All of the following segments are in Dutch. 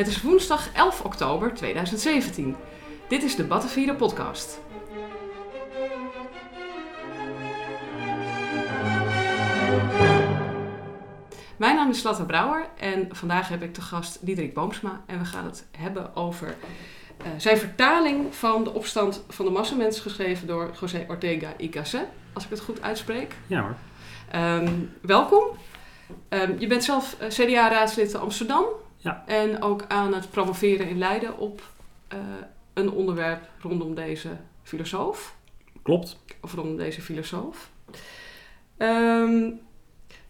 Het is woensdag 11 oktober 2017. Dit is de Battenvieren podcast. Mijn naam is Latta Brouwer en vandaag heb ik te gast Diederik Boomsma. En we gaan het hebben over uh, zijn vertaling van de opstand van de massamens geschreven door José Ortega y Gasset, als ik het goed uitspreek. Ja hoor. Um, welkom. Um, je bent zelf uh, CDA-raadslid Amsterdam. Ja. En ook aan het promoveren in Leiden op uh, een onderwerp rondom deze filosoof. Klopt. Of rondom deze filosoof. Um,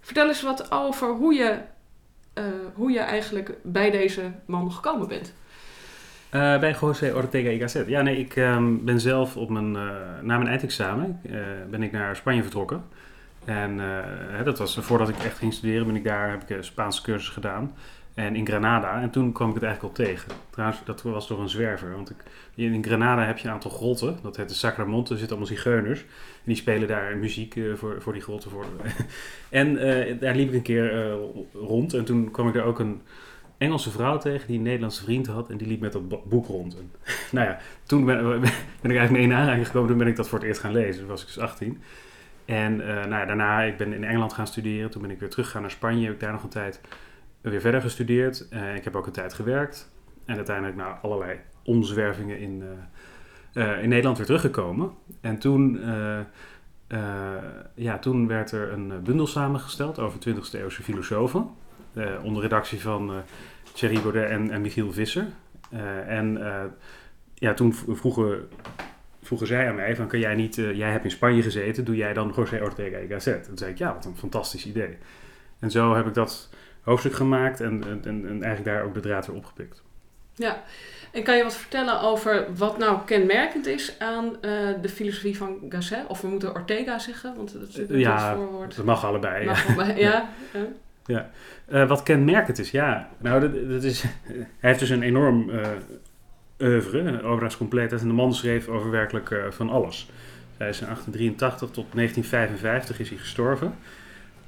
vertel eens wat over hoe je, uh, hoe je eigenlijk bij deze man gekomen bent. Uh, bij José Ortega y Gasset. Ja, nee, ik um, ben zelf op mijn, uh, na mijn eindexamen ben ik naar Spanje vertrokken. En dat was voordat ik echt ging studeren, ben ik daar, heb ik een Spaanse cursus gedaan. En in Granada. En toen kwam ik het eigenlijk al tegen. Trouwens, dat was door een zwerver. Want ik, in Granada heb je een aantal grotten. Dat heet de Sacramento. Er zitten allemaal zigeuners. En die spelen daar muziek uh, voor, voor die grotten. Voor. en uh, daar liep ik een keer uh, rond. En toen kwam ik daar ook een Engelse vrouw tegen die een Nederlandse vriend had. En die liep met dat boek rond. Nou ja, toen ben, ben ik eigenlijk mee in aanraking gekomen. Toen ben ik dat voor het eerst gaan lezen. Toen was ik dus 18. En nou ja, daarna, ik ben in Engeland gaan studeren. Toen ben ik weer teruggegaan naar Spanje. Heb ik daar nog een tijd weer verder gestudeerd. Uh, ik heb ook een tijd gewerkt. En uiteindelijk na allerlei omzwervingen in, uh, uh, in Nederland weer teruggekomen. En toen, ja, toen werd er een bundel samengesteld over 20e eeuwse filosofen. onder redactie van Thierry Baudet en, en Michiel Visser. en ja, toen vroegen, vroegen zij aan mij van, kan jij niet, jij hebt in Spanje gezeten, doe jij dan José Ortega y Gasset? En zei ik, ja, wat een fantastisch idee. En zo heb ik dat hoofdstuk gemaakt en, en, en eigenlijk daar ook de draad weer opgepikt. Ja, en kan je wat vertellen over wat nou kenmerkend is aan uh, de filosofie van Gasset? Of we moeten Ortega zeggen, want dat is natuurlijk ja, het voorwoord. dat mag allebei. Mag ja. allebei, ja. ja. ja. Uh, wat kenmerkend is, ja. Nou, dat, dat is, hij heeft dus een enorm uh, oeuvre, obras completas. En de man schreef over werkelijk van alles. Hij is in 1883 tot 1955 is hij gestorven.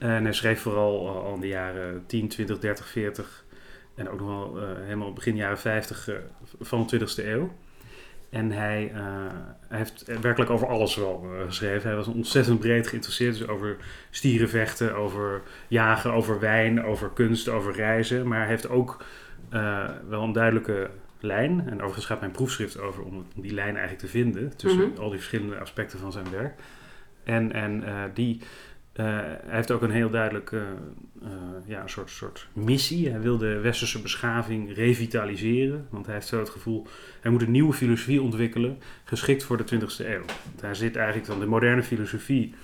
En hij schreef vooral al in de jaren 10, 20, 30, 40 en ook nog wel uh, helemaal begin jaren 50 uh, van de 20e eeuw. En hij, uh, hij, heeft werkelijk over alles wel geschreven. Hij was ontzettend breed geïnteresseerd dus over stierenvechten, over jagen, over wijn, over kunst, over reizen. Maar hij heeft ook wel een duidelijke lijn. En overigens gaat mijn proefschrift over om die lijn eigenlijk te vinden tussen mm -hmm. al die verschillende aspecten van zijn werk. En, en die uh, hij heeft ook een heel duidelijke uh, ja, een soort, soort missie. Hij wil de westerse beschaving revitaliseren. Want hij heeft zo het gevoel, hij moet een nieuwe filosofie ontwikkelen, geschikt voor de 20e eeuw. Daar zit eigenlijk dan de moderne filosofie,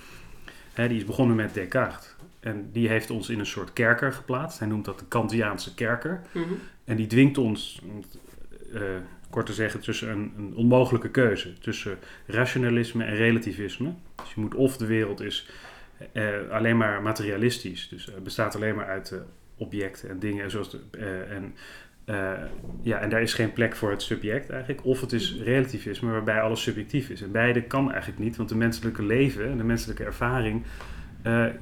hè, die is begonnen met Descartes. En die heeft ons in een soort kerker geplaatst. Hij noemt dat de Kantiaanse kerker. Mm -hmm. En die dwingt ons, uh, kort te zeggen, tussen een, een onmogelijke keuze. Tussen rationalisme en relativisme. Dus je moet of de wereld is uh, alleen maar materialistisch. Dus het bestaat alleen maar uit uh, objecten en dingen. Zoals de, uh, en, ja, en daar is geen plek voor het subject eigenlijk. Of het is relativisme waarbij alles subjectief is. En beide kan eigenlijk niet, want de menselijke leven en de menselijke ervaring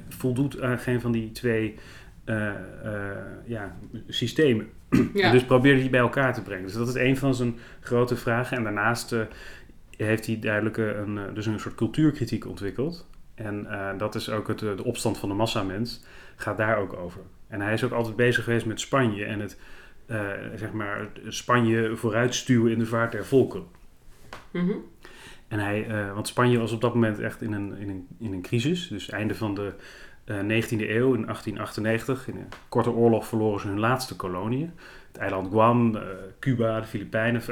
voldoet aan geen van die twee ja, systemen. Ja. dus probeer die bij elkaar te brengen. Dus dat is een van zijn grote vragen. En daarnaast heeft hij duidelijk een, dus een soort cultuurkritiek ontwikkeld. En uh, dat is ook het, de opstand van de massamens, gaat daar ook over. En hij is ook altijd bezig geweest met Spanje en het, uh, zeg maar, Spanje vooruitstuwen in de vaart der volken. Mm -hmm. En hij, uh, want Spanje was op dat moment echt in een, in een, in een crisis. Dus einde van de 19e eeuw, in 1898, in een korte oorlog verloren ze hun laatste koloniën. Het eiland Guam, Cuba, de Filipijnen,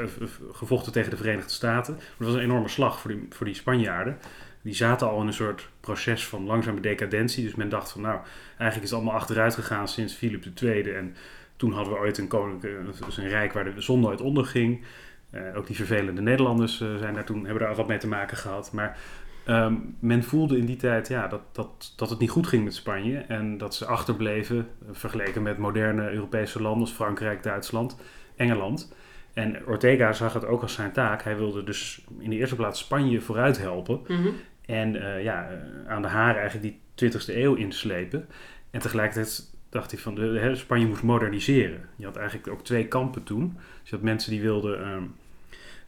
gevochten tegen de Verenigde Staten. Maar dat was een enorme slag voor die, voor die Spanjaarden die zaten al in een soort proces van langzame decadentie. Dus men dacht van nou, eigenlijk is het allemaal achteruit gegaan sinds Philip II. En toen hadden we ooit een, koninklijk, dus een rijk waar de zon nooit onderging. Uh, ook die vervelende Nederlanders uh, zijn daar toen, hebben daar wat mee te maken gehad. Maar um, men voelde in die tijd ja, dat, dat, dat het niet goed ging met Spanje. En dat ze achterbleven vergeleken met moderne Europese landen als Frankrijk, Duitsland, Engeland. En Ortega zag het ook als zijn taak. Hij wilde dus in de eerste plaats Spanje vooruit helpen. -hmm. En uh, ja, aan de haren eigenlijk die 20e eeuw inslepen. En tegelijkertijd dacht hij van de, hè, Spanje moest moderniseren. Je had eigenlijk ook twee kampen toen. Dus je had mensen die wilden ehm,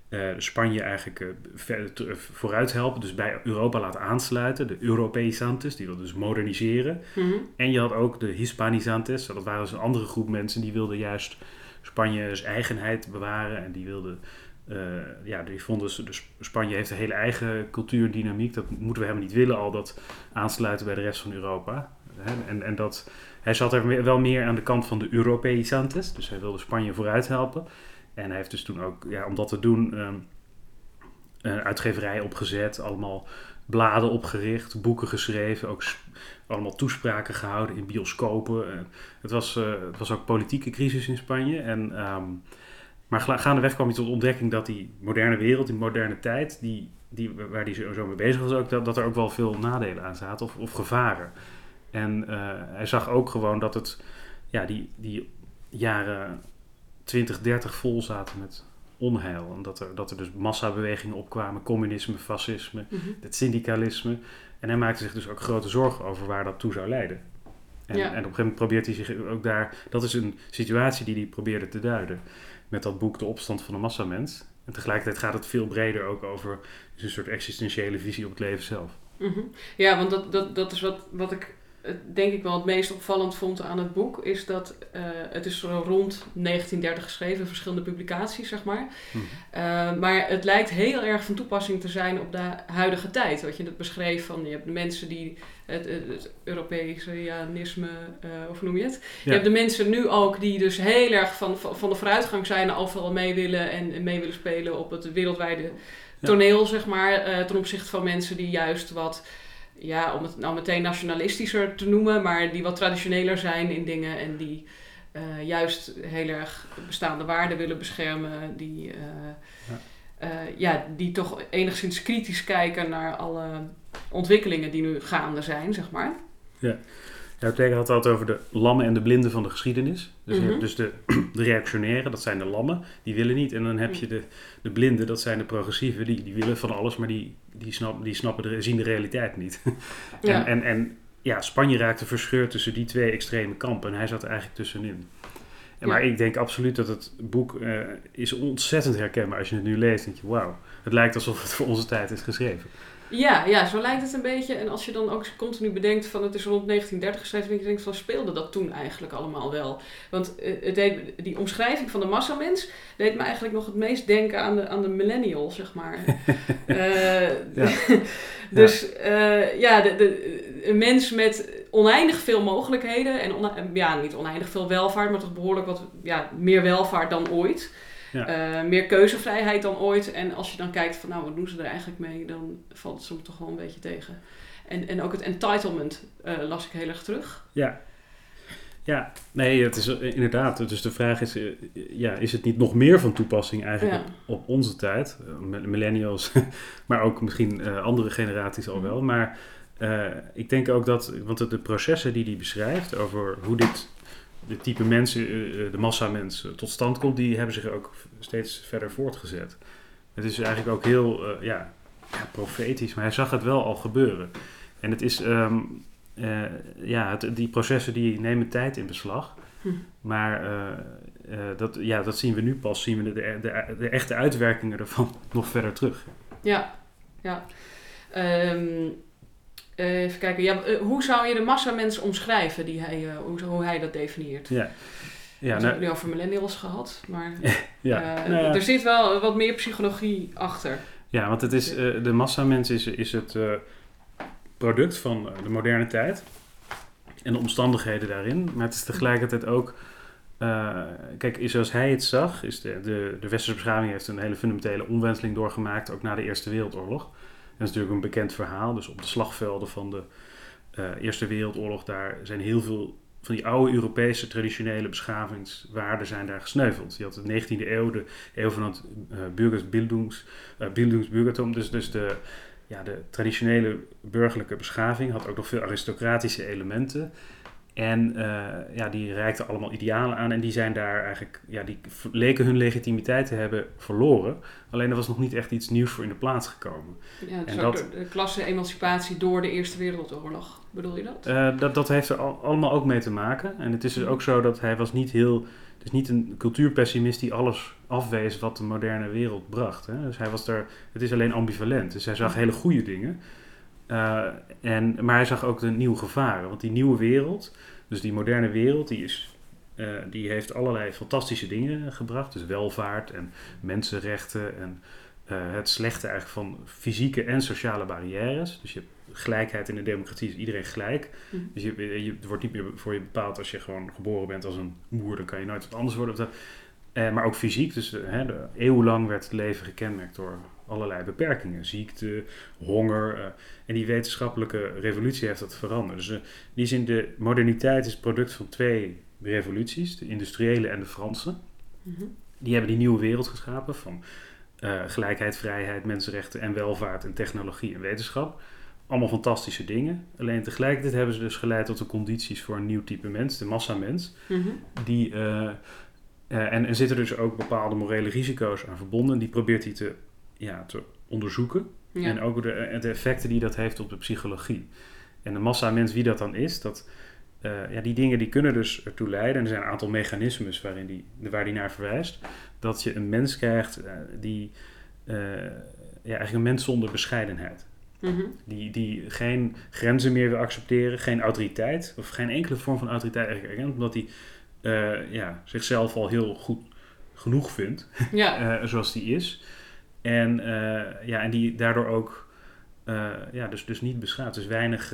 eh, Spanje eigenlijk eh, verder te- vooruit helpen, dus bij Europa laten aansluiten. De Europeisantes, die wilden dus moderniseren. Mhm. En je had ook de Hispanizantes, dat waren dus een andere groep mensen die wilden juist Spanje's eigenheid bewaren. En die wilden, eh, ja, die vonden ze, dus Spanje heeft een hele eigen cultuurdynamiek. Dat moeten we helemaal niet willen, al dat aansluiten bij de rest van Europa. En, en dat, hij zat er wel meer aan de kant van de Europeisantes, dus hij wilde Spanje vooruit helpen. En hij heeft dus toen ook, ja, om dat te doen, ehm, een uitgeverij opgezet, allemaal bladen opgericht, boeken geschreven, ook allemaal toespraken gehouden in bioscopen. En het, was, eh, het was ook politieke crisis in Spanje. En, ehm, maar gaandeweg kwam hij tot de ontdekking dat die moderne wereld, die moderne tijd, die, die, waar hij zo, mee bezig was, ook, dat, dat er ook wel veel nadelen aan zaten of, of gevaren. En eh, hij zag ook gewoon dat het, ja, die, die jaren 20, 30 vol zaten met onheil. En dat er, dat er dus massabewegingen opkwamen, communisme, fascisme, Mhm. het syndicalisme. En hij maakte zich dus ook grote zorgen over waar dat toe zou leiden. En, Ja. en op een gegeven moment probeert hij zich ook daar... Dat is een situatie die hij probeerde te duiden. Met dat boek De Opstand van de Massamens. En tegelijkertijd gaat het veel breder ook over dus een soort existentiële visie op het leven zelf. Mhm. Ja, want dat, dat, dat is wat, wat ik denk ik wel het meest opvallend vond aan het boek. Is dat eh, het is rond 1930 geschreven, verschillende publicaties zeg maar. Mhm. Eh, maar het lijkt heel erg van toepassing te zijn op de huidige tijd. Wat je net beschreef van je hebt de mensen die het, het, het Europese eh of hoe noem je het? Je hebt de mensen nu ook die dus heel erg van, van van de vooruitgang zijn en overal mee willen en en mee willen spelen op het wereldwijde toneel, zeg maar. ten opzichte van mensen die juist wat, ja, om het nou meteen nationalistischer te noemen, maar die wat traditioneler zijn in dingen en die eh, juist heel erg bestaande waarden willen beschermen. Die, eh, Ja. eh, ja, die toch enigszins kritisch kijken naar alle ontwikkelingen die nu gaande zijn, zeg maar. Ja, Ortega had het altijd over de lammen en de blinden van de geschiedenis. Dus, je Mhm. hebt dus de, de reactionairen, dat zijn de lammen, die willen niet. En dan heb je de, de blinden, dat zijn de progressieven, die, die willen van alles, maar die, die, snap, die snappen de, zien de realiteit niet. Ja. En, en, en ja, Spanje raakte verscheurd tussen die twee extreme kampen en hij zat er eigenlijk tussenin. En, Maar ik denk absoluut dat het boek eh, is ontzettend herkenbaar. Als je het nu leest, denk je, wauw, het lijkt alsof het voor onze tijd is geschreven. Ja, ja, zo lijkt het een beetje. En als je dan ook continu bedenkt van het is rond 1930 geschreven, denk je denkt van speelde dat toen eigenlijk allemaal wel? Want eh, het deed, die omschrijving van de massamens deed me eigenlijk nog het meest denken aan de, aan de millennial, zeg maar. Eh, dus eh, ja, de, de, een mens met oneindig veel mogelijkheden en ja, niet oneindig veel welvaart, maar toch behoorlijk wat ja, meer welvaart dan ooit. Ja. Eh, meer keuzevrijheid dan ooit. En als je dan kijkt van nou, wat doen ze er eigenlijk mee, dan valt het soms toch wel een beetje tegen. En, en ook het entitlement eh, las ik heel erg terug. Ja. Ja, nee, het is eh, inderdaad. Dus de vraag is, ja, is het niet nog meer van toepassing eigenlijk Ja. op, op onze tijd? Mi- Millennials, maar ook misschien andere generaties al wel. Maar eh, ik denk ook dat, want de, de processen die hij beschrijft over hoe dit, de type mensen, eh, eh, de massamens, eh, tot stand komt, die hebben zich ook steeds verder voortgezet. Het is eigenlijk ook heel, eh, ja, ja, profetisch, maar hij zag het wel al gebeuren. En het is, ehm, eh, ja, het, die processen die nemen tijd in beslag. Hm. Maar dat, ja, dat zien we nu pas, zien we de, de, de echte uitwerkingen ervan nog verder terug. Ja, ja. Ehm, even kijken, ja, eh, hoe zou je de massamens omschrijven die hij, eh, hoe, hoe hij dat definieert? Ja, ja, we hebben nou, het nu over millennials gehad, maar ja, eh, nou ja. er zit wel wat meer psychologie achter. ja want het is, eh, de massamens is, is het eh, product van eh, de moderne tijd en de omstandigheden daarin. Maar het is tegelijkertijd ook, eh, kijk, zoals hij het zag, is de, de, de westerse beschaving heeft een hele fundamentele omwenteling doorgemaakt, ook na de Eerste Wereldoorlog. Dat is natuurlijk een bekend verhaal. Dus op de slagvelden van de eh, Eerste Wereldoorlog, daar zijn heel veel van die oude Europese traditionele beschavingswaarden zijn daar gesneuveld. Je had de 19e eeuw, de eeuw van het uh, dus, dus de, ja, de traditionele burgerlijke beschaving had ook nog veel aristocratische elementen. En uh, ja, die reikten allemaal idealen aan en die zijn daar eigenlijk, ja, die leken hun legitimiteit te hebben verloren. Alleen er was nog niet echt iets nieuws voor in de plaats gekomen. Ja, en dat, de klasse-emancipatie door de Eerste Wereldoorlog, bedoel je dat? Uh, dat, dat heeft er al, allemaal ook mee te maken. En het is dus ook zo dat hij was niet heel, dus niet een cultuurpessimist die alles afwees wat de moderne wereld bracht. Hè? Dus hij was daar, het is alleen ambivalent. Dus hij zag hele goede dingen. Uh, en, maar hij zag ook de nieuwe gevaren. Want die nieuwe wereld, dus die moderne wereld, die, is, uh, die heeft allerlei fantastische dingen gebracht. Dus welvaart en mensenrechten en uh, het slechte eigenlijk van fysieke en sociale barrières. Dus je hebt gelijkheid in de democratie, is iedereen gelijk. Mm. Dus je, wordt niet meer voor je bepaald als je gewoon geboren bent als een moer, dan kan je nooit wat anders worden. Maar ook fysiek, dus de, eeuwenlang werd het leven gekenmerkt door allerlei beperkingen. Ziekte, honger. Uh, en die wetenschappelijke revolutie heeft dat veranderd. Dus uh, in die zin, de moderniteit is het product van twee revoluties. De industriële en de Franse. Mm -hmm. Die hebben die nieuwe wereld geschapen van uh, gelijkheid, vrijheid, mensenrechten en welvaart en technologie en wetenschap. Allemaal fantastische dingen. Alleen tegelijkertijd hebben ze dus geleid tot de condities voor een nieuw type mens, de massamens. Mm -hmm. Die... en er zitten dus ook bepaalde morele risico's aan verbonden. Die probeert hij te ja, te onderzoeken. En ook de, de, effecten die dat heeft op de psychologie. En de massa mens, wie dat dan is, dat, uh, ja, die dingen die kunnen dus ertoe leiden. En er zijn een aantal mechanismes waarin die, waar die naar verwijst. Dat je een mens krijgt uh, die uh, ja, eigenlijk een mens zonder bescheidenheid. Mm -hmm. die, die geen grenzen meer wil accepteren, geen autoriteit, of geen enkele vorm van autoriteit eigenlijk erkent, omdat hij ja, zichzelf al heel goed genoeg vindt, ja. zoals die is. En, uh, ja, en die daardoor ook uh, ja, dus, dus niet beschaamd. Dus weinig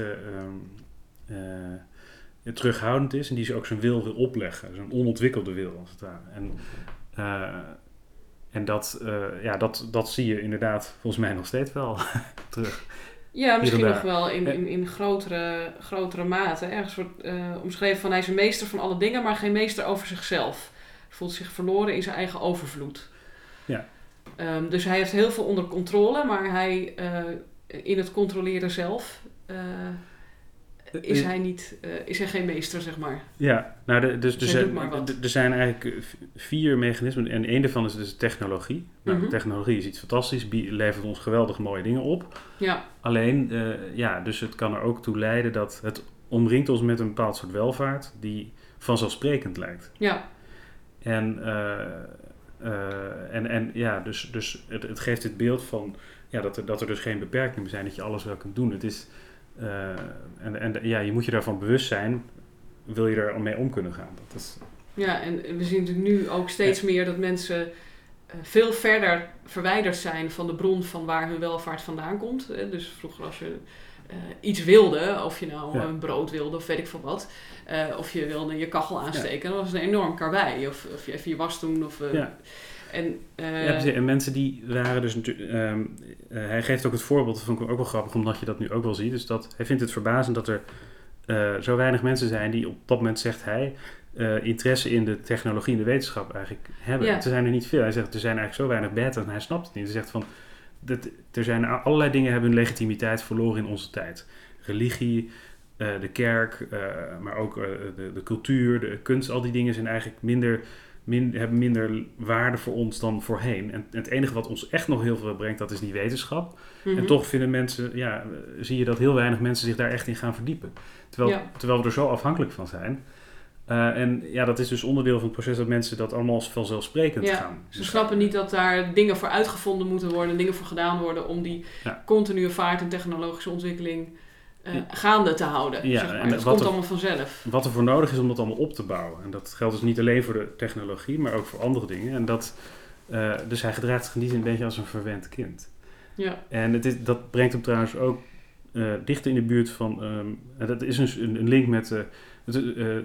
uh, terughoudend is. En die ze ook zijn wil wil opleggen. Zo'n onontwikkelde wil als het ware. En, en dat, ja, dat, dat zie je inderdaad volgens mij nog steeds wel terug. Ja, misschien nog wel in, in, in grotere, grotere mate. Ergens wordt omschreven van hij is een meester van alle dingen, maar geen meester over zichzelf. Voelt zich verloren in zijn eigen overvloed. Ja. Um, dus hij heeft heel veel onder controle, maar hij, uh, in het controleren zelf uh, is, hij niet, uh, is hij geen meester, zeg maar. Ja, nou, de, dus, dus er, er zijn eigenlijk vier mechanismen en één daarvan is dus technologie. Nou, mm -hmm. Technologie is iets fantastisch, levert ons geweldig mooie dingen op. Ja. Alleen, ja, dus het kan er ook toe leiden dat het omringt ons met een bepaald soort welvaart die vanzelfsprekend lijkt. Ja. En uh, en, en ja, dus, dus het, het geeft het beeld van ja, dat, er, dat er dus geen beperkingen zijn, dat je alles wel kunt doen. Het is, uh, en, en ja, je moet je daarvan bewust zijn, wil je er mee om kunnen gaan. Dat is, ja, en we zien natuurlijk nu ook steeds ja. meer dat mensen uh, veel verder verwijderd zijn van de bron van waar hun welvaart vandaan komt. Dus vroeger als je uh, iets wilde, of je nou ja. een brood wilde of weet ik veel wat, uh, of je wilde je kachel aansteken, ja. dan was een enorm karwei. Of, of je even je was doen. Of, uh, ja. En, mensen die waren dus natuurlijk. Um, hij geeft ook het voorbeeld, dat vond ik ook wel grappig, omdat je dat nu ook wel ziet. Dus dat hij vindt het verbazend dat er zo weinig mensen zijn die op dat moment, zegt hij, interesse in de technologie en de wetenschap eigenlijk hebben. Er zijn er niet veel. Hij zegt er zijn eigenlijk zo weinig beta en hij snapt het niet. Hij zegt van dat, er zijn allerlei dingen hebben hun legitimiteit verloren in onze tijd. Religie, uh, de kerk, uh, maar ook uh, de, de, cultuur, de kunst, al die dingen zijn eigenlijk minder, min, hebben minder waarde voor ons dan voorheen. En, en, het enige wat ons echt nog heel veel brengt, dat is die wetenschap. Mm -hmm. En toch vinden mensen, ja, zie je dat heel weinig mensen zich daar echt in gaan verdiepen. Terwijl, ja. terwijl we er zo afhankelijk van zijn. Uh, en ja, dat is dus onderdeel van het proces dat mensen dat allemaal als vanzelfsprekend ja, gaan. Ze snappen niet dat daar dingen voor uitgevonden moeten worden, dingen voor gedaan worden om die ja. continue vaart en technologische ontwikkeling uh, ja. gaande te houden. Ja, zeg maar. en dat komt er, allemaal vanzelf. Wat er voor nodig is om dat allemaal op te bouwen. En dat geldt dus niet alleen voor de technologie, maar ook voor andere dingen. En dat, uh, dus hij gedraagt zich zin een beetje als een verwend kind. Ja. En het is, dat brengt hem trouwens ook dichter in de buurt van, um, dat is een, een link met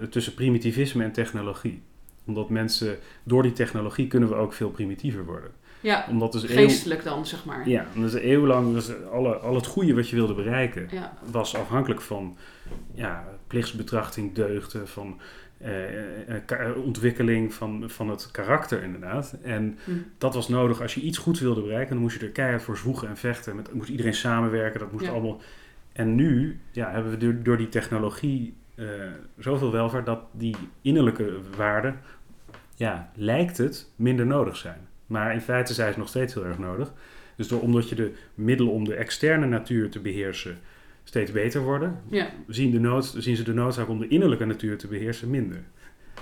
tussen primitivisme en technologie. Omdat mensen, door die technologie kunnen we ook veel primitiever worden. Ja, omdat dus geestelijk dan, zeg maar. Ja, omdat eeuwenlang was alle, al het goede wat je wilde bereiken, ja. was afhankelijk van ja, plichtsbetrachting, deugden, van uh, ontwikkeling van, van het karakter inderdaad. En hm. dat was nodig als je iets goeds wilde bereiken, dan moest je er keihard voor zwoegen en vechten. Met, moest iedereen samenwerken, dat moest ja. allemaal... En nu ja, hebben we door, door die technologie eh, zoveel welvaart dat die innerlijke waarden, ja, lijkt het, minder nodig zijn. Maar in feite zijn ze nog steeds heel erg nodig. Dus door, omdat je de middelen om de externe natuur te beheersen steeds beter worden, Ja, zien, de nood, zien ze de noodzaak om de innerlijke natuur te beheersen minder.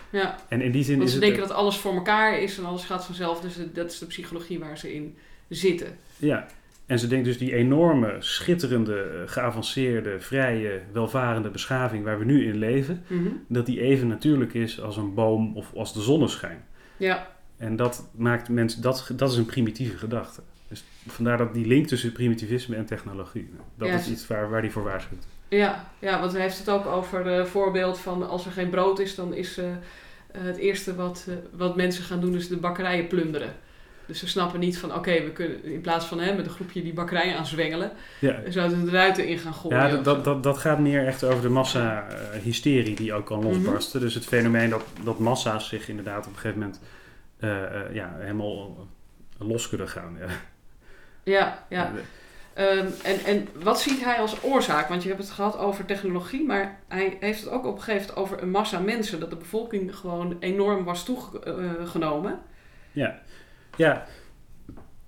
ja. En in die zin Want is ze het... denken dat alles voor elkaar is en alles gaat vanzelf. Dus dat is de psychologie waar ze in zitten. Ja, en ze denkt dus die enorme, schitterende, eh, geavanceerde, vrije, welvarende beschaving waar we nu in leven, Mhm. dat die even natuurlijk is als een boom of als de zonneschijn. Ja, En dat maakt mensen, dat, dat is een primitieve gedachte. Dus vandaar dat die link tussen primitivisme en technologie, dat Ja, is iets waar, waar die voor waarschuwt. ja, ja, want hij heeft het ook over het voorbeeld van als er geen brood is, dan is eh, eh, het eerste wat, eh, wat mensen gaan doen is de bakkerijen plunderen. Dus ze snappen niet van oké, we kunnen in plaats van hè, met een groepje die bakkerijen aanzwengelen, Ja, zouden ze de ruiten in gaan gooien. ja dat, dat, dat, dat gaat meer echt over de massa-hysterie die ook kan losbarsten. Dus het fenomeen dat, dat massa's zich inderdaad op een gegeven moment eh, eh, ja, helemaal los kunnen gaan. Ja. Ja, ja. Ehm, en, en wat ziet hij als oorzaak? Want je hebt het gehad over technologie, maar hij heeft het ook opgegeven over een massa mensen. Dat de bevolking gewoon enorm was toegenomen. Ja, ja.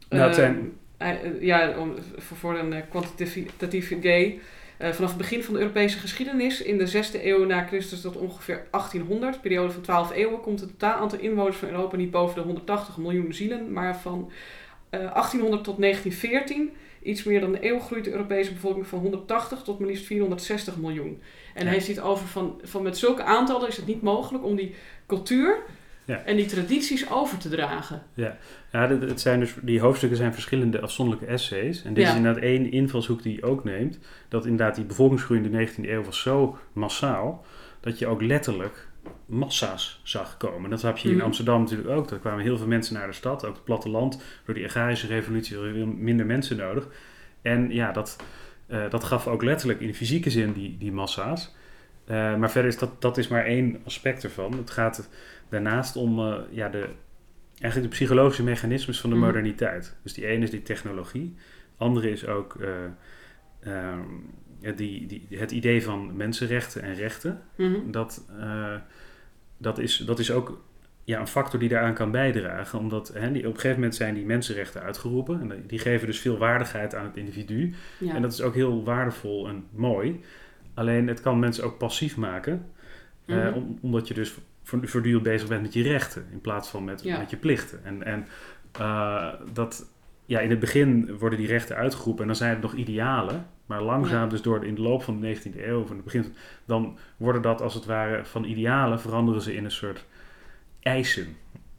Nou, zijn, hij- eh, ja, om, voor, voor een eh, kwantitatief idee. Eh, vanaf het begin van de Europese geschiedenis, in de 6e eeuw na Christus tot ongeveer 1800, periode van 12 eeuwen, komt het totaal aantal inwoners van Europa niet boven de 180 miljoen zielen. Maar van eh, 1800 tot 1914, iets meer dan een eeuw, groeit de Europese bevolking van 180 tot maar liefst 460 miljoen. En Ja. hij ziet over van, van met zulke aantallen is het niet mogelijk om die cultuur Ja. en die tradities over te dragen. ja, dit- het zijn dus, die hoofdstukken zijn verschillende afzonderlijke essays. En dit Ja. is inderdaad één invalshoek die hij ook neemt. Dat inderdaad die bevolkingsgroei in de 19e eeuw was zo massaal... dat je ook letterlijk massa's zag komen. Dat heb je hier Mhm. in Amsterdam natuurlijk ook. Er kwamen heel veel mensen naar de stad. Ook het platteland. Door die agrarische revolutie hadden we minder mensen nodig. En ja, dat, eh, dat gaf ook letterlijk in fysieke zin die, die massa's. Eh, maar verder is dat, dat is maar één aspect ervan. Het gaat daarnaast om eh, ja, de, eigenlijk de psychologische mechanismes van de Mhm. moderniteit. Dus die ene is die technologie. Andere is ook eh, ehm, die, die, het idee van mensenrechten en rechten. Mhm. Dat, dat, is, dat is ook ja, een factor die daaraan kan bijdragen. Omdat hè, die, op een gegeven moment zijn die mensenrechten uitgeroepen. En die- die geven dus veel waardigheid aan het individu. Ja. En dat is ook heel waardevol en mooi. Alleen het kan mensen ook passief maken. eh, Mhm. om- omdat je dus voor- voortdurend bezig bent met je rechten. In plaats van met, Ja. met je plichten. En, en eh, dat, ja, in het begin worden die rechten uitgeroepen. En dan zijn het nog idealen. Maar langzaam, Ja. dus door in de loop van de 19e eeuw, van het begin, dan worden dat als het ware van idealen, veranderen ze in een soort eisen.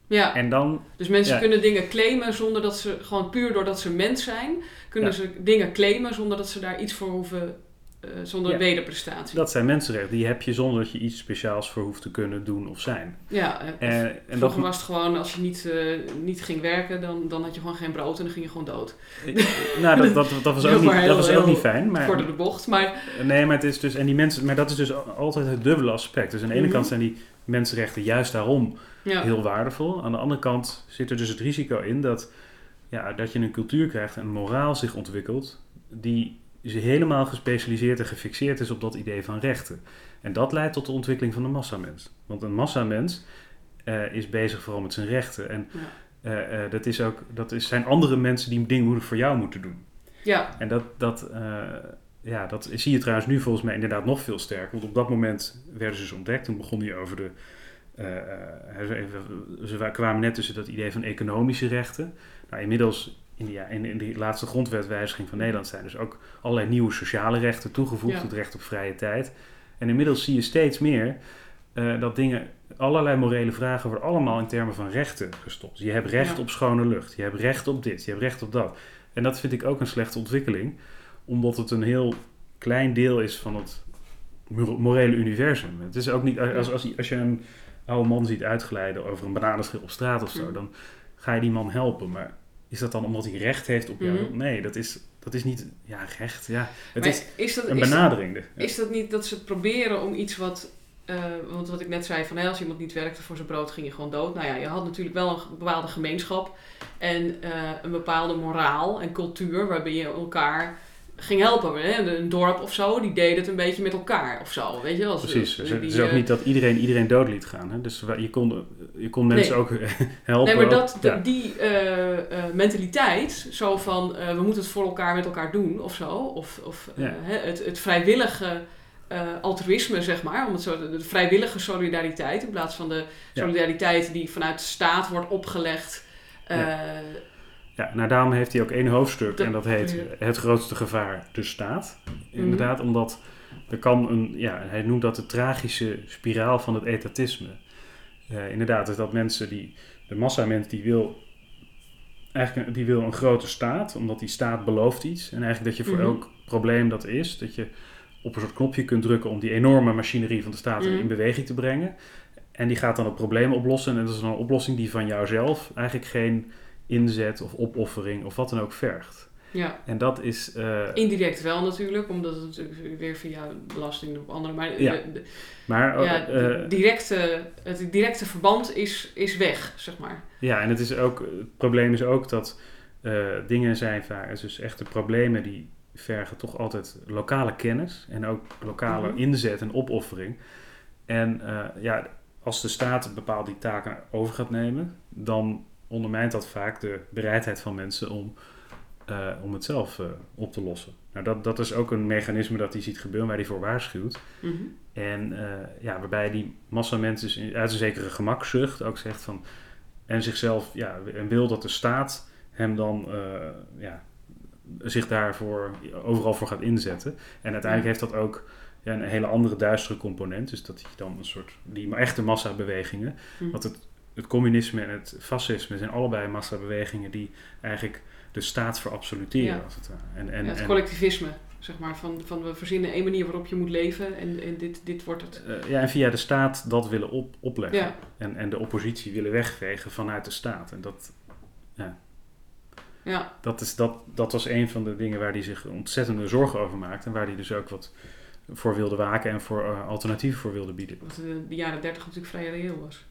ja. En dan, Dus mensen Ja. kunnen dingen claimen zonder dat ze, gewoon puur doordat ze mens zijn, kunnen Ja. ze dingen claimen zonder dat ze daar iets voor hoeven, zonder Ja. wederprestatie. dat zijn mensenrechten. Die heb je zonder dat je iets speciaals voor hoeft te kunnen doen of zijn. ja, eh, En, en dat, was het gewoon, als je niet, eh, niet ging werken, dan, dan had je gewoon geen brood en dan ging je gewoon dood. nou, dat, dat, dat was ook niet, dat was ook niet fijn. Maar, Voor de bocht. Maar Nee, maar het is dus, en die mensen, maar dat is dus altijd het dubbele aspect. Dus aan de ene Mhm. kant zijn die mensenrechten juist daarom ja, heel waardevol. Aan de andere kant zit er dus het risico in dat, ja, dat je een cultuur krijgt en een moraal zich ontwikkelt die helemaal gespecialiseerd en gefixeerd is op dat idee van rechten. En dat leidt tot de ontwikkeling van een massamens. Want een massamens eh is bezig vooral met zijn rechten. En Ja. eh, eh, dat, is ook, dat is, zijn andere mensen die dingen voor jou moeten doen. ja, En dat, dat, ja, dat zie je trouwens nu volgens mij inderdaad nog veel sterker. Want op dat moment werden ze dus ontdekt. Toen begon hij over de... ze kwamen net tussen dat idee van economische rechten. Nou, inmiddels in de, ja, in, laatste grondwetwijziging van Nederland zijn dus ook allerlei nieuwe sociale rechten toegevoegd. Ja. Het recht op vrije tijd. En inmiddels zie je steeds meer eh, dat dingen, allerlei morele vragen worden allemaal in termen van rechten gestopt. Je hebt recht Ja. op schone lucht. Je hebt recht op dit. Je hebt recht op dat. En dat vind ik ook een slechte ontwikkeling, omdat het een heel klein deel is van het mor- morele universum. Het is ook niet, als, als, als je een oude man ziet uitglijden over een bananenschil op straat of zo, dan ga je die man helpen. Maar is dat dan omdat hij recht heeft op jou? Mhm. Nee, dat is, dat is niet, ja, recht, ja. Het maar is is dat, een is, benadering. de- is dat niet dat ze proberen om iets wat... eh, want wat ik net zei, van, hè, als iemand niet werkte voor zijn brood, ging je gewoon dood. Nou ja, je had natuurlijk wel een bepaalde gemeenschap en eh, een bepaalde moraal en cultuur waarbij je elkaar ging helpen. Hè? Een dorp of zo, die deed het een beetje met elkaar of zo. Weet je wel? Precies. Die, het is ook eh, niet dat iedereen iedereen dood liet gaan. Hè? Dus je kon, je kon mensen Nee. ook helpen. Nee, maar dat, Ja. die eh, eh, mentaliteit, zo van we moeten het voor elkaar met elkaar doen of zo, of, of Ja. het, het vrijwillige altruïsme, zeg maar, om het zo, de, vrijwillige solidariteit in plaats van de Ja. solidariteit die vanuit de staat wordt opgelegd. Ja, nou daarom heeft hij ook één hoofdstuk en dat heet. Het grootste gevaar, de staat. Mhm. Inderdaad, omdat er kan een, ja, hij noemt dat de tragische spiraal van het etatisme. Eh, inderdaad, is dat mensen die, de massa mensen die wil, eigenlijk een- die wil een grote staat, omdat die staat belooft iets. En eigenlijk dat je voor Mhm. elk probleem dat is, dat je op een soort knopje kunt drukken om die enorme machinerie van de staat Mhm. in beweging te brengen. En die gaat dan het probleem oplossen. En dat is dan een oplossing die van jouzelf eigenlijk geen inzet of opoffering of wat dan ook vergt. ja, En dat is. eh, indirect wel natuurlijk, omdat het natuurlijk weer via belasting of andere, maar Ja. de- maar ja, eh, directe, het directe verband is, is weg, zeg maar. ja, en het, is ook, het probleem is ook dat eh, dingen zijn vaak. Dus echte problemen die vergen toch altijd lokale kennis en ook lokale Mhm. inzet en opoffering. En ja, als de staat bepaald die taken over gaat nemen, dan ondermijnt dat vaak de bereidheid van mensen om, eh, om het zelf eh, op te lossen. Nou, dat, dat is ook een mechanisme dat hij ziet gebeuren, waar hij voor waarschuwt. Mhm. En eh, ja, waarbij die massa mensen dus uit een zekere gemakzucht ook zegt van... En zichzelf, ja, en wil dat de staat hem dan, ja, zich daarvoor overal voor gaat inzetten. En uiteindelijk heeft dat ook ja, een hele andere duistere component. Dus dat je dan een soort, die echte massabewegingen. Mhm. Want het, het communisme en het fascisme zijn allebei massabewegingen die eigenlijk de staat verabsoluteren. Ja. Als het, en, en, Ja, het collectivisme, zeg maar, van, van we verzinnen één manier waarop je moet leven en, en dit, dit wordt het. Eh, ja, en via de staat dat willen op, opleggen. Ja, En, en de oppositie willen wegvegen vanuit de staat. En dat, ja, dat, is, dat, dat was een van de dingen waar hij zich ontzettende zorgen over maakte. En waar hij dus ook wat voor wilde waken en voor eh, alternatieven voor wilde bieden. wat in de jaren dertig natuurlijk vrij reëel was.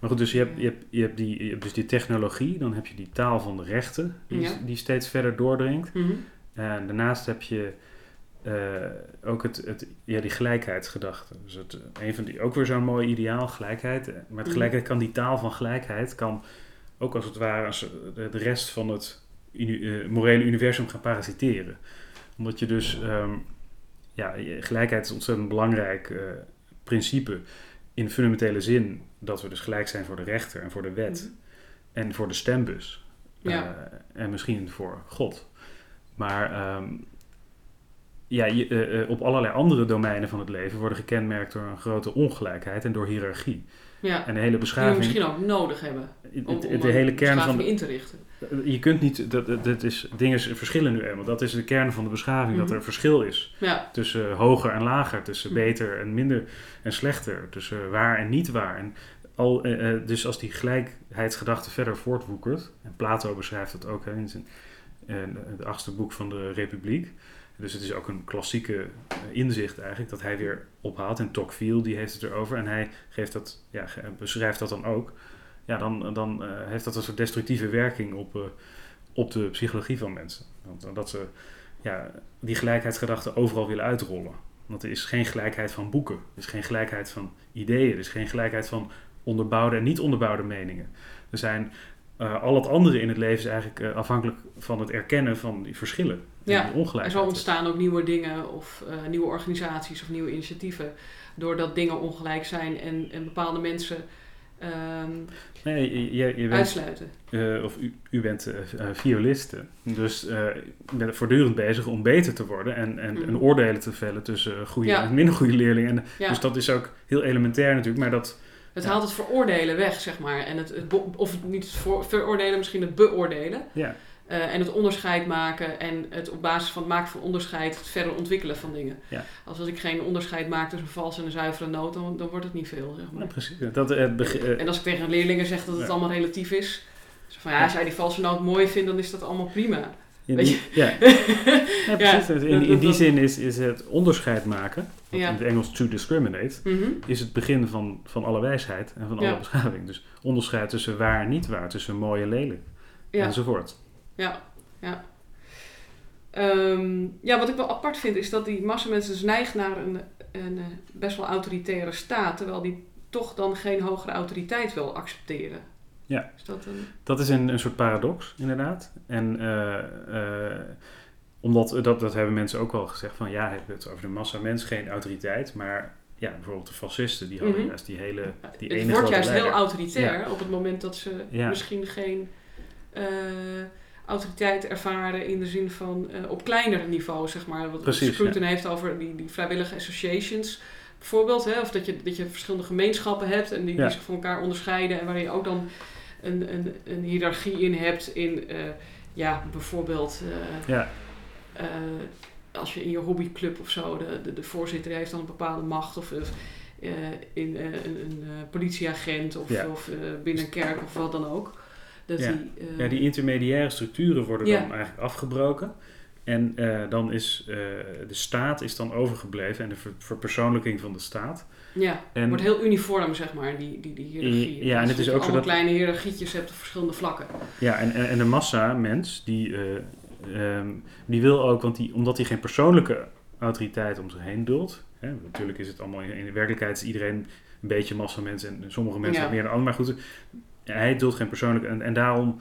Maar goed, dus je hebt, je hebt, je hebt, die, je hebt dus die technologie, dan heb je die taal van de rechten, die, Ja. die steeds verder doordringt. Mhm. En daarnaast heb je eh, ook het, het, ja, die gelijkheidsgedachte. Dus het, een van die, ook weer zo'n mooi ideaal, gelijkheid. Maar Mhm. tegelijkertijd kan die taal van gelijkheid, kan ook als het ware als de, rest van het eh, morele universum gaan parasiteren. Omdat je dus, ehm, ja, gelijkheid is een ontzettend belangrijk eh, principe in fundamentele zin dat we dus gelijk zijn voor de rechter en voor de wet en voor de stembus. Ja. Eh, en misschien voor God. Maar ehm, ja, je, eh, eh, op allerlei andere domeinen van het leven worden gekenmerkt door een grote ongelijkheid en door hiërarchie. ja. En de hele Die we beschaving, misschien ook nodig hebben om, de- hele kern van beschaving de, in te richten. je kunt niet, dat, dat, is, dingen verschillen nu eenmaal. Dat is de kern van de beschaving, dat Mhm. er verschil is Ja, tussen hoger en lager, tussen Mhm. beter en minder en slechter, tussen waar en niet waar. En al, eh, eh, dus als die gelijkheidsgedachte verder voortwoekert, en Plato beschrijft dat ook hè, in zijn eh, het achtste boek van de Republiek. Dus het is ook een klassieke eh, inzicht eigenlijk, dat hij weer ophaalt. En Tocqueville die heeft het erover en hij geeft dat, ja, beschrijft dat dan ook. Ja, dan, dan eh, heeft dat een soort destructieve werking op, eh, op de psychologie van mensen. Want, dat ze ja, die gelijkheidsgedachte overal willen uitrollen. Want er is geen gelijkheid van boeken. Er is geen gelijkheid van ideeën. Er is geen gelijkheid van onderbouwde en niet onderbouwde meningen. Er zijn, eh, al het andere in het leven is eigenlijk eh, afhankelijk van het erkennen van die verschillen. En Ja, die er ongelijkheid. zo ontstaan ook nieuwe dingen of eh, nieuwe organisaties of nieuwe initiatieven. Doordat dingen ongelijk zijn en, en bepaalde mensen ehm, Nee, je, je, je bent, uitsluiten. eh, of u, u bent eh, violiste. Dus je bent voortdurend bezig om beter te worden en, en, en oordelen te vellen tussen goede Ja. en minder goede leerlingen. En, Ja. Dus dat is ook heel elementair natuurlijk. Maar dat, Het haalt het veroordelen weg, zeg maar. En het, of niet het voor, veroordelen, misschien het beoordelen. ja, Eh, en het onderscheid maken en het op basis van het maken van onderscheid het verder ontwikkelen van dingen. Ja. Als, als ik geen onderscheid maak tussen een valse en een zuivere noot, dan, dan wordt het niet veel, zeg maar. precies. Dat, eh, En als ik tegen leerlingen zeg dat het Ja. allemaal relatief is, van ja, als jij die valse noot mooi vindt, dan is dat allemaal prima. in weet die, ja. Ja, precies. Ja, in, in die zin is, is het onderscheid maken, in het Engels to discriminate, Mhm. is het begin van, van alle wijsheid en van alle beschaving. Dus onderscheid tussen waar en niet waar, tussen mooi en lelijk, Ja, enzovoort. Ja, ja. Ehm, ja, wat ik wel apart vind is dat die massamensen dus neigen naar een, een eh, best wel autoritaire staat, terwijl die toch dan geen hogere autoriteit wil accepteren. Ja. Is dat een... Dat is een, een soort paradox, inderdaad. En eh, eh, omdat, dat, dat hebben mensen ook wel gezegd van ja, hebben het over de massa mens geen autoriteit, maar ja, bijvoorbeeld de fascisten, die hadden Mhm. juist die hele, die het wordt juist heel leider. autoritair op het moment dat ze Ja. misschien geen autoriteit ervaren in de zin van eh, op kleiner niveau, zeg maar. Wat Precies, Scruton heeft over die, die vrijwillige associations bijvoorbeeld. Hè, of dat je, dat je verschillende gemeenschappen hebt en die, Ja. die zich van elkaar onderscheiden en waar je ook dan een, een, een hiërarchie in hebt in, eh, ja, bijvoorbeeld... eh, Ja, als je in je hobbyclub of zo, de, de, de voorzitter heeft dan een bepaalde macht. Of of, in, een, een politieagent of, Ja. of binnen een kerk of wat dan ook. Dat Ja. die, eh, ja, die intermediaire structuren worden Ja. dan eigenlijk afgebroken. En eh, dan is eh, de staat is dan overgebleven en de ver- verpersoonlijking van de staat. ja, En wordt heel uniform, zeg maar, die, die, die hiërarchie. Ja, en Dus het is ook zo dat- kleine hiërarchietjes hebt op verschillende vlakken. Ja, en, en, en de massa mens, die, eh, ehm, die wil ook, want die, omdat hij geen persoonlijke autoriteit om zich heen duldt. Hè, natuurlijk is het allemaal, in, in de werkelijkheid is iedereen een beetje massa mens en sommige mensen Ja. meer dan anderen. Maar goed, hij duldt geen persoonlijke, en, en daarom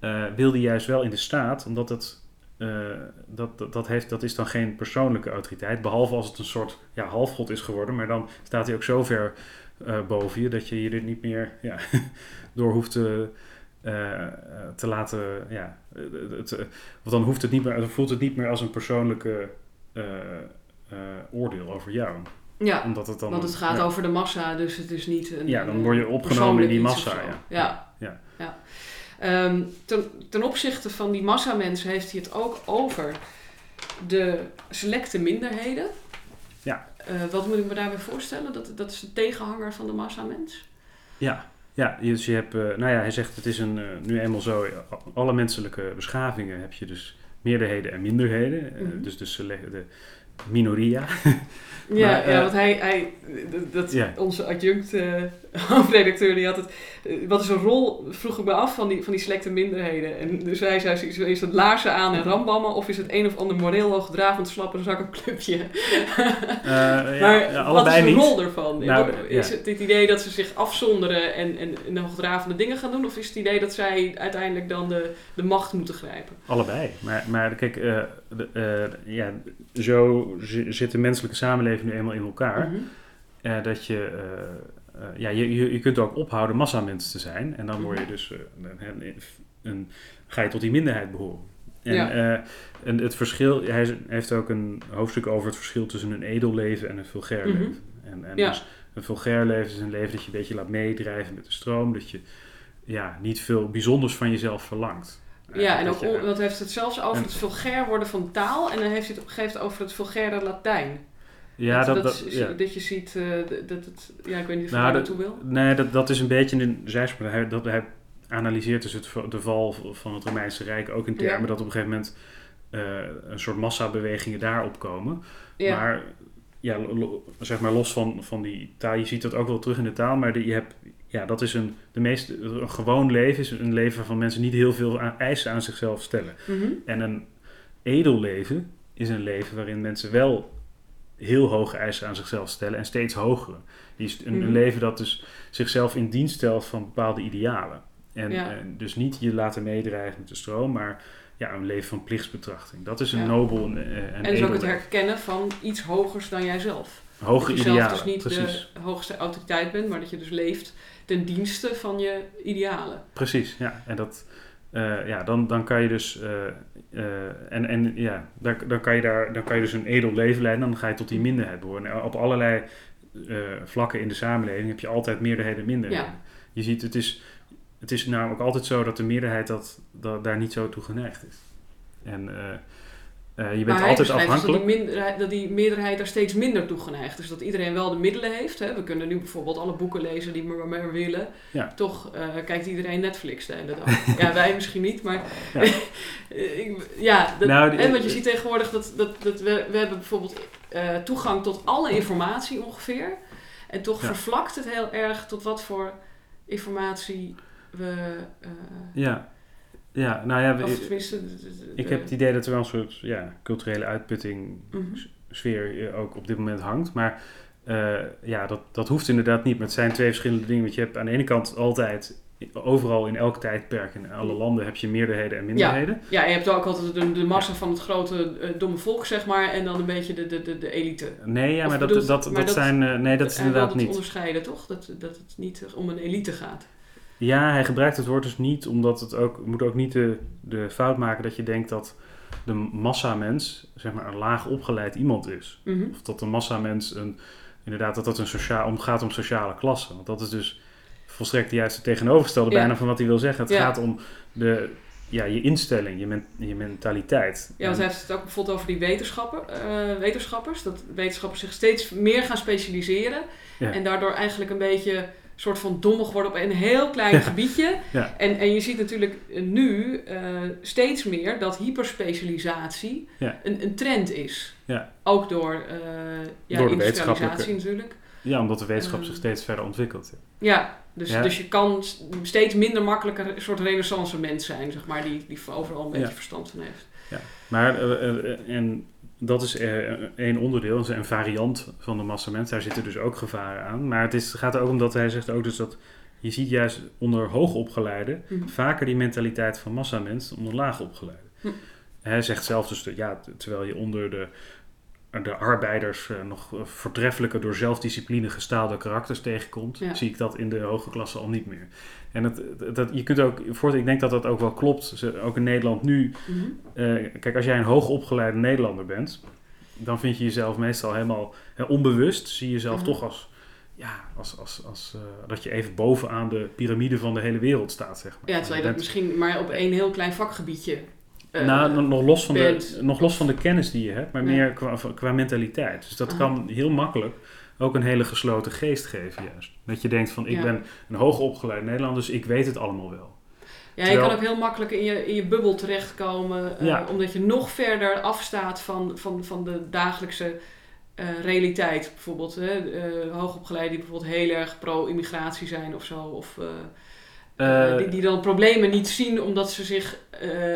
eh, wil hij juist wel in de staat, omdat het, eh, dat, dat, heeft, dat is dan geen persoonlijke autoriteit. Behalve als het een soort ja, halfgod is geworden, maar dan staat hij ook zo ver eh, boven je dat je je er niet meer ja, door hoeft te, te laten. Ja, want dan hoeft het niet meer, dan voelt het niet meer als een persoonlijke oordeel over jou. Ja, Omdat het dan. want het gaat ja, over de massa, dus het is niet een Ja, dan eh, word je opgenomen in die massa, ja. Ja. Ja. Ehm, ten, ten opzichte van die massamensen heeft hij het ook over de selecte minderheden. Ja. Eh, wat moet ik me daarbij voorstellen? Dat, dat is de tegenhanger van de massamens? Ja, ja, dus je hebt, eh, nou ja, hij zegt het is een, nu eenmaal zo, alle menselijke beschavingen heb je dus meerderheden en minderheden. Mhm. dus de, sele- de minoria. Ja, Maar, ja eh, want hij, hij dat, dat- onze adjunct eh, hoofdredacteur, die had het, eh, wat is een rol, vroeg ik me af, van die, van die selecte minderheden. En dus hij zei, zoiets, is het laarzen aan en rambammen, of is het een of ander moreel hoogdravend slappe zakkenclubje? Maar ja, wat is de niet. rol ervan? Nou, is ja. het het idee dat ze zich afzonderen en, en, en hoogdravende dingen gaan doen? Of is het idee dat zij uiteindelijk dan de, de macht moeten grijpen? Allebei. Maar, maar kijk, eh, ja, zo zi- zit de menselijke samenleving nu eenmaal in elkaar. Mhm. Eh, dat je, eh, ja, je, je, je kunt ook ophouden massamens te zijn. En dan word je Mhm. dus, een, een, ga je tot die minderheid behoren. En, Ja. en het verschil, hij heeft ook een hoofdstuk over het verschil tussen een edel leven en een vulgair Mhm. leven. En, en Ja. dus een vulgair leven is een leven dat je een beetje laat meedrijven met de stroom. Dat je ja, niet veel bijzonders van jezelf verlangt. Ja, en dat ook, je- want heeft het zelfs over het vulgair worden van taal. En dan heeft hij het op een gegeven moment over het vulgaire Latijn. ja, dat, dat, dat, is- ja. dat je ziet eh, dat, het... Ja, ik weet niet of je Nou, naartoe wil. Nee, dat, dat is een beetje een zijsprong. Hij, dat, hij analyseert dus het, de val van het Romeinse Rijk ook in termen Ja. dat op een gegeven moment eh, een soort massabewegingen daarop komen. Ja, Maar ja, lo- zeg maar los van, van die taal, je ziet dat ook wel terug in de taal, maar de, je hebt, ja, dat is een, de meest, een gewoon leven is een leven waarvan mensen niet heel veel aan- eisen aan zichzelf stellen. Mhm. En een edel leven is een leven waarin mensen wel heel hoge eisen aan zichzelf stellen en steeds hogere. Die is een, een Mhm. leven dat dus zichzelf in dienst stelt van bepaalde idealen. En, Ja. en dus niet je laten meedrijven met de stroom, maar ja, een leven van plichtsbetrachting. Dat is een Ja. nobel en, en En dus ook het herkennen van iets hogers dan jijzelf. Hoge dat je zelf dus niet precies. de hoogste autoriteit bent, maar dat je dus leeft ten dienste van je idealen. Precies, ja. En dat, eh, ja, dan, dan kan je dus, eh, eh, en, en ja, daar, dan, kan je daar, dan kan je dus een edel leven leiden, dan ga je tot die minderheid behoren. En op allerlei vlakken in de samenleving heb je altijd meerderheden en minderheden. Ja. Je ziet, het is, het is namelijk altijd zo dat de meerderheid dat, dat daar niet zo toe geneigd is. En eh, eh, je bent maar altijd beschrijft dus dat afhankelijk. die, dat die meerderheid daar steeds minder toe geneigd is. Dat iedereen wel de middelen heeft. Hè. We kunnen nu bijvoorbeeld alle boeken lezen die we maar willen. Ja. Toch eh, kijkt iedereen Netflix de hele dag. ja, wij misschien niet, maar... Ja. ik, ja, dat, Nou, die- en wat je ziet tegenwoordig, dat, dat, dat we, we hebben bijvoorbeeld eh, toegang tot alle informatie ongeveer. En toch Ja. vervlakt het heel erg tot wat voor informatie we... eh, Ja. Ja, nou ja, Of ik, tenminste... de- de- de- ik heb het idee dat er wel een soort ja, culturele uitputting Mhm. sfeer eh, ook op dit moment hangt. Maar eh, ja, dat, dat hoeft inderdaad niet. Maar het zijn twee verschillende dingen. Want je hebt aan de ene kant altijd, overal in elk tijdperk in alle landen heb je meerderheden en minderheden. Ja, je hebt ook altijd de, de massa van het grote eh, domme volk, zeg maar, en dan een beetje de, de, de, de elite. Nee, ja, maar dat, bedoelt- dat, dat, maar dat- zijn. nee, dat is inderdaad niet. onderscheiden, toch? Dat, dat het niet om een elite gaat. Ja, hij gebruikt het woord dus niet, omdat het ook, moet ook niet de, de fout maken dat je denkt dat de massamens, zeg maar, een laag opgeleid iemand is. Mhm. Of dat de massamens een, inderdaad, dat dat een sociaal, om, gaat om sociale klasse. Want dat is dus volstrekt juist het tegenovergestelde Ja. bijna van wat hij wil zeggen. Het Ja. gaat om de, ja, je instelling, je, men, je mentaliteit. Ja, want hij heeft het ook bijvoorbeeld over die wetenschapper, eh, wetenschappers. Dat wetenschappers zich steeds meer gaan specialiseren. Ja. En daardoor eigenlijk een beetje soort van dommig worden op een heel klein gebiedje. Ja. En, en je ziet natuurlijk nu eh, steeds meer dat hyperspecialisatie Ja. een, een trend is. Ja. Ook door, eh ja, Door de industrialisatie natuurlijk. Ja, omdat de wetenschap Ehm. zich steeds verder ontwikkelt. Ja, dus, Ja. dus je kan steeds minder makkelijk een soort renaissance mens zijn, zeg maar, die, die overal een beetje Ja. verstand van heeft. Maar, eh, eh, en dat is eh, één onderdeel, dat is een variant van de massamens. Daar zitten dus ook gevaren aan. Maar het is, gaat er ook om dat hij zegt ook dus dat je ziet juist onder hoogopgeleiden Mhm. vaker die mentaliteit van massamens dan onder laagopgeleiden. Hm. Hij zegt zelf dus, dat, ja, terwijl je onder de, de arbeiders eh, nog voortreffelijke door zelfdiscipline gestaalde karakters tegenkomt, Ja. zie ik dat in de hoge klasse al niet meer. En dat, dat, je kunt ook, voor, ik denk dat dat ook wel klopt, ook in Nederland nu Mhm. eh, kijk, als jij een hoogopgeleide Nederlander bent, dan vind je jezelf meestal helemaal hè, onbewust. Zie je jezelf Mhm. toch als, ja, als, als, als eh, dat je even bovenaan de piramide van de hele wereld staat, zeg maar. Ja, terwijl je dat bent- misschien maar op één heel klein vakgebiedje. nou, nog- los van de, nog los van de kennis die je hebt, maar Ja. meer qua, qua mentaliteit. Dus dat kan heel makkelijk ook een hele gesloten geest geven, juist. Dat je denkt van, ik Ja. ben een hoogopgeleide Nederlander, dus ik weet het allemaal wel. Ja, je kan ook heel makkelijk in je, in je bubbel terechtkomen, eh, Ja. omdat je nog verder afstaat van, van, van de dagelijkse eh, realiteit. Bijvoorbeeld hè, eh, hoogopgeleiden die bijvoorbeeld heel erg pro-immigratie zijn of zo. Of, die, die dan problemen niet zien omdat ze, zich,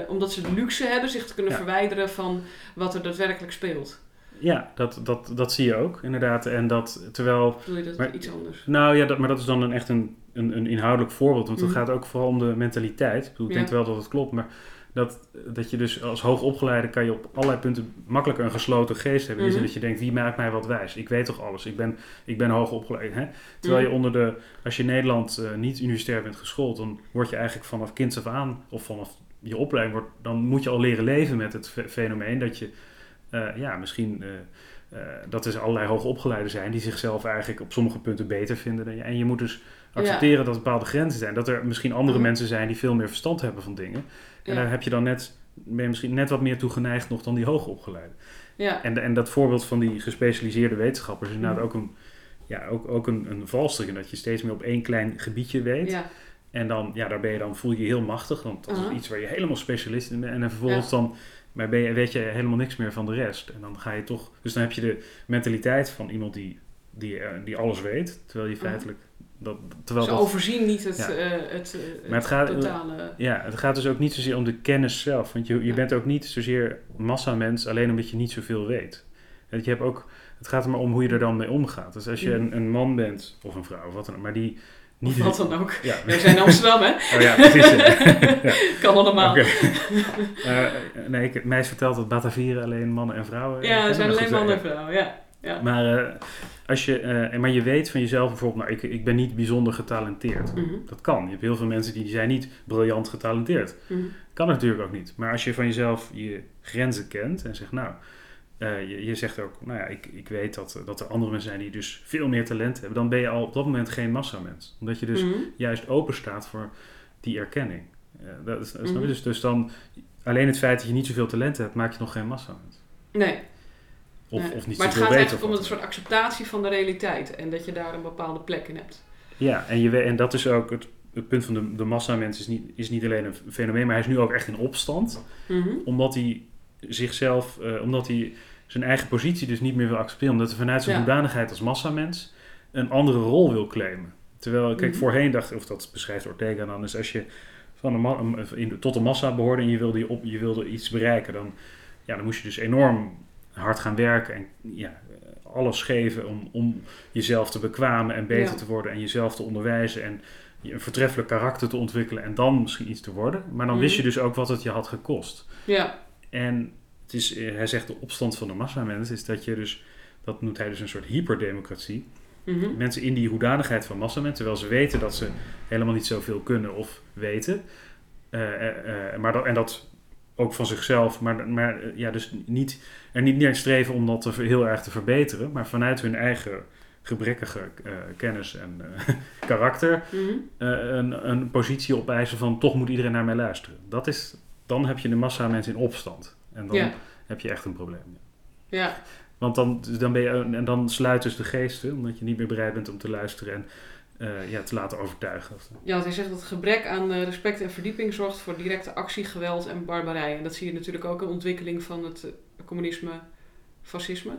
omdat ze de luxe hebben zich te kunnen Ja. verwijderen van wat er daadwerkelijk speelt. Ja, dat, dat, dat zie je ook, inderdaad. En dat, terwijl bedoel je dat Maar- iets anders? Nou ja, dat, maar dat is dan een, echt een, een, een inhoudelijk voorbeeld. Want het Mhm. gaat ook vooral om de mentaliteit. Ik, bedoel, ik Ja. denk wel dat het klopt. Maar dat, dat je dus als hoogopgeleide kan je op allerlei punten makkelijker een gesloten geest hebben. In die Mhm. zin dat je denkt, wie maakt mij wat wijs? Ik weet toch alles? Ik ben, ik ben hoogopgeleid. Hè? Terwijl Mhm. je onder de, als je in Nederland eh, niet universitair bent geschoold, dan word je eigenlijk vanaf kinds af aan, of vanaf je opleiding, wordt, dan moet je al leren leven met het fe- fenomeen dat je, ja, misschien, eh, eh, dat er allerlei hoogopgeleiden zijn die zichzelf eigenlijk op sommige punten beter vinden dan je. En je moet dus accepteren dat er bepaalde grenzen zijn. Dat er misschien andere Mhm. mensen zijn die veel meer verstand hebben van dingen. En Ja. daar heb je dan net, ben je misschien net wat meer toe geneigd nog dan die hoogopgeleiden. Ja, En, en dat voorbeeld van die gespecialiseerde wetenschappers is inderdaad Mhm. ook een, ja, ook, ook een, een valstrik. Dat je steeds meer op één klein gebiedje weet. ja. En dan, ja, daar ben je dan, voel je je heel machtig. Want dat is iets waar je helemaal specialist in bent. En dan vervolgens dan maar ben je, weet je helemaal niks meer van de rest. En dan ga je toch... Dus dan heb je de mentaliteit van iemand die, die, eh, die alles weet. Terwijl je Aha. feitelijk... Dat, terwijl Ze dat, overzien niet het, Ja. eh, het, eh, Maar het gaat- totale... Ja, het gaat dus ook niet zozeer om de kennis zelf. Want je, je Ja. bent ook niet zozeer massamens alleen omdat je niet zoveel weet. En je hebt ook, het gaat er maar om hoe je er dan mee omgaat. Dus als je Mhm. een, een man bent, of een vrouw, of wat dan ook, maar die niet... Wat dan ook. Ja, We zijn in Amsterdam, hè? oh ja, precies. Kan allemaal. Eh, nee, ik, mij is verteld dat Batavieren alleen mannen en vrouwen... Ja, er zijn alleen mannen eh, en vrouwen, ja. ja. Maar, eh, als je, maar je weet van jezelf bijvoorbeeld, nou, ik, ik ben niet bijzonder getalenteerd. Mhm, Dat kan. Je hebt heel veel mensen die, die zijn niet briljant getalenteerd. mhm. Kan natuurlijk ook niet. Maar als je van jezelf je grenzen kent en zegt, nou, eh, je, je zegt ook, nou ja, ik, ik weet dat, dat er andere mensen zijn die dus veel meer talent hebben, dan ben je al op dat moment geen massamens. Omdat je dus Mhm. juist open staat voor die erkenning. Eh, dat is? Mhm. dus, dus dan, alleen het feit dat je niet zoveel talent hebt, maakt je nog geen massamens. Nee. Of, nee. of niet maar het gaat eigenlijk om een soort acceptatie van de realiteit. En dat je daar een bepaalde plek in hebt. Ja, en, je, en dat is ook het, het punt van de, de massamens is niet, is niet alleen een fenomeen, maar hij is nu ook echt in opstand. Mhm. omdat hij zichzelf, eh, omdat hij zijn eigen positie dus niet meer wil accepteren. Omdat hij vanuit zijn hoedanigheid als massamens een andere rol wil claimen. Terwijl, kijk, Mhm. voorheen dacht, of dat beschrijft Ortega dan, is als je van een in, tot de massa behoorde en je wilde, je, op, je wilde iets bereiken, dan, ja, dan moest je dus enorm hard gaan werken en ja, alles geven om, om jezelf te bekwamen en beter Ja. te worden en jezelf te onderwijzen en je een voortreffelijk karakter te ontwikkelen en dan misschien iets te worden. Maar dan wist je Mhm. dus ook wat het je had gekost. Ja, En het is, eh, hij zegt de opstand van de massamens is dat je dus, dat noemt hij dus een soort hyperdemocratie. mhm. Mensen in die hoedanigheid van massamens, terwijl ze weten dat ze helemaal niet zoveel kunnen of weten. Eh, eh, maar dat, en dat ook van zichzelf, maar, maar ja, dus niet, er niet naar streven om dat te, heel erg te verbeteren, maar vanuit hun eigen gebrekkige kennis en karakter Mhm. een, een positie opeisen van toch moet iedereen naar mij luisteren. Dat is, dan heb je de massa mensen in opstand. En dan ja, heb je echt een probleem. ja, Want dan, dan, ben je, en dan sluit dus de geesten, omdat je niet meer bereid bent om te luisteren en eh, ja, te laten overtuigen. ja, want hij zegt dat het gebrek aan eh, respect en verdieping zorgt voor directe actie, geweld en barbarij. En dat zie je natuurlijk ook in de ontwikkeling van het eh, communisme, fascisme.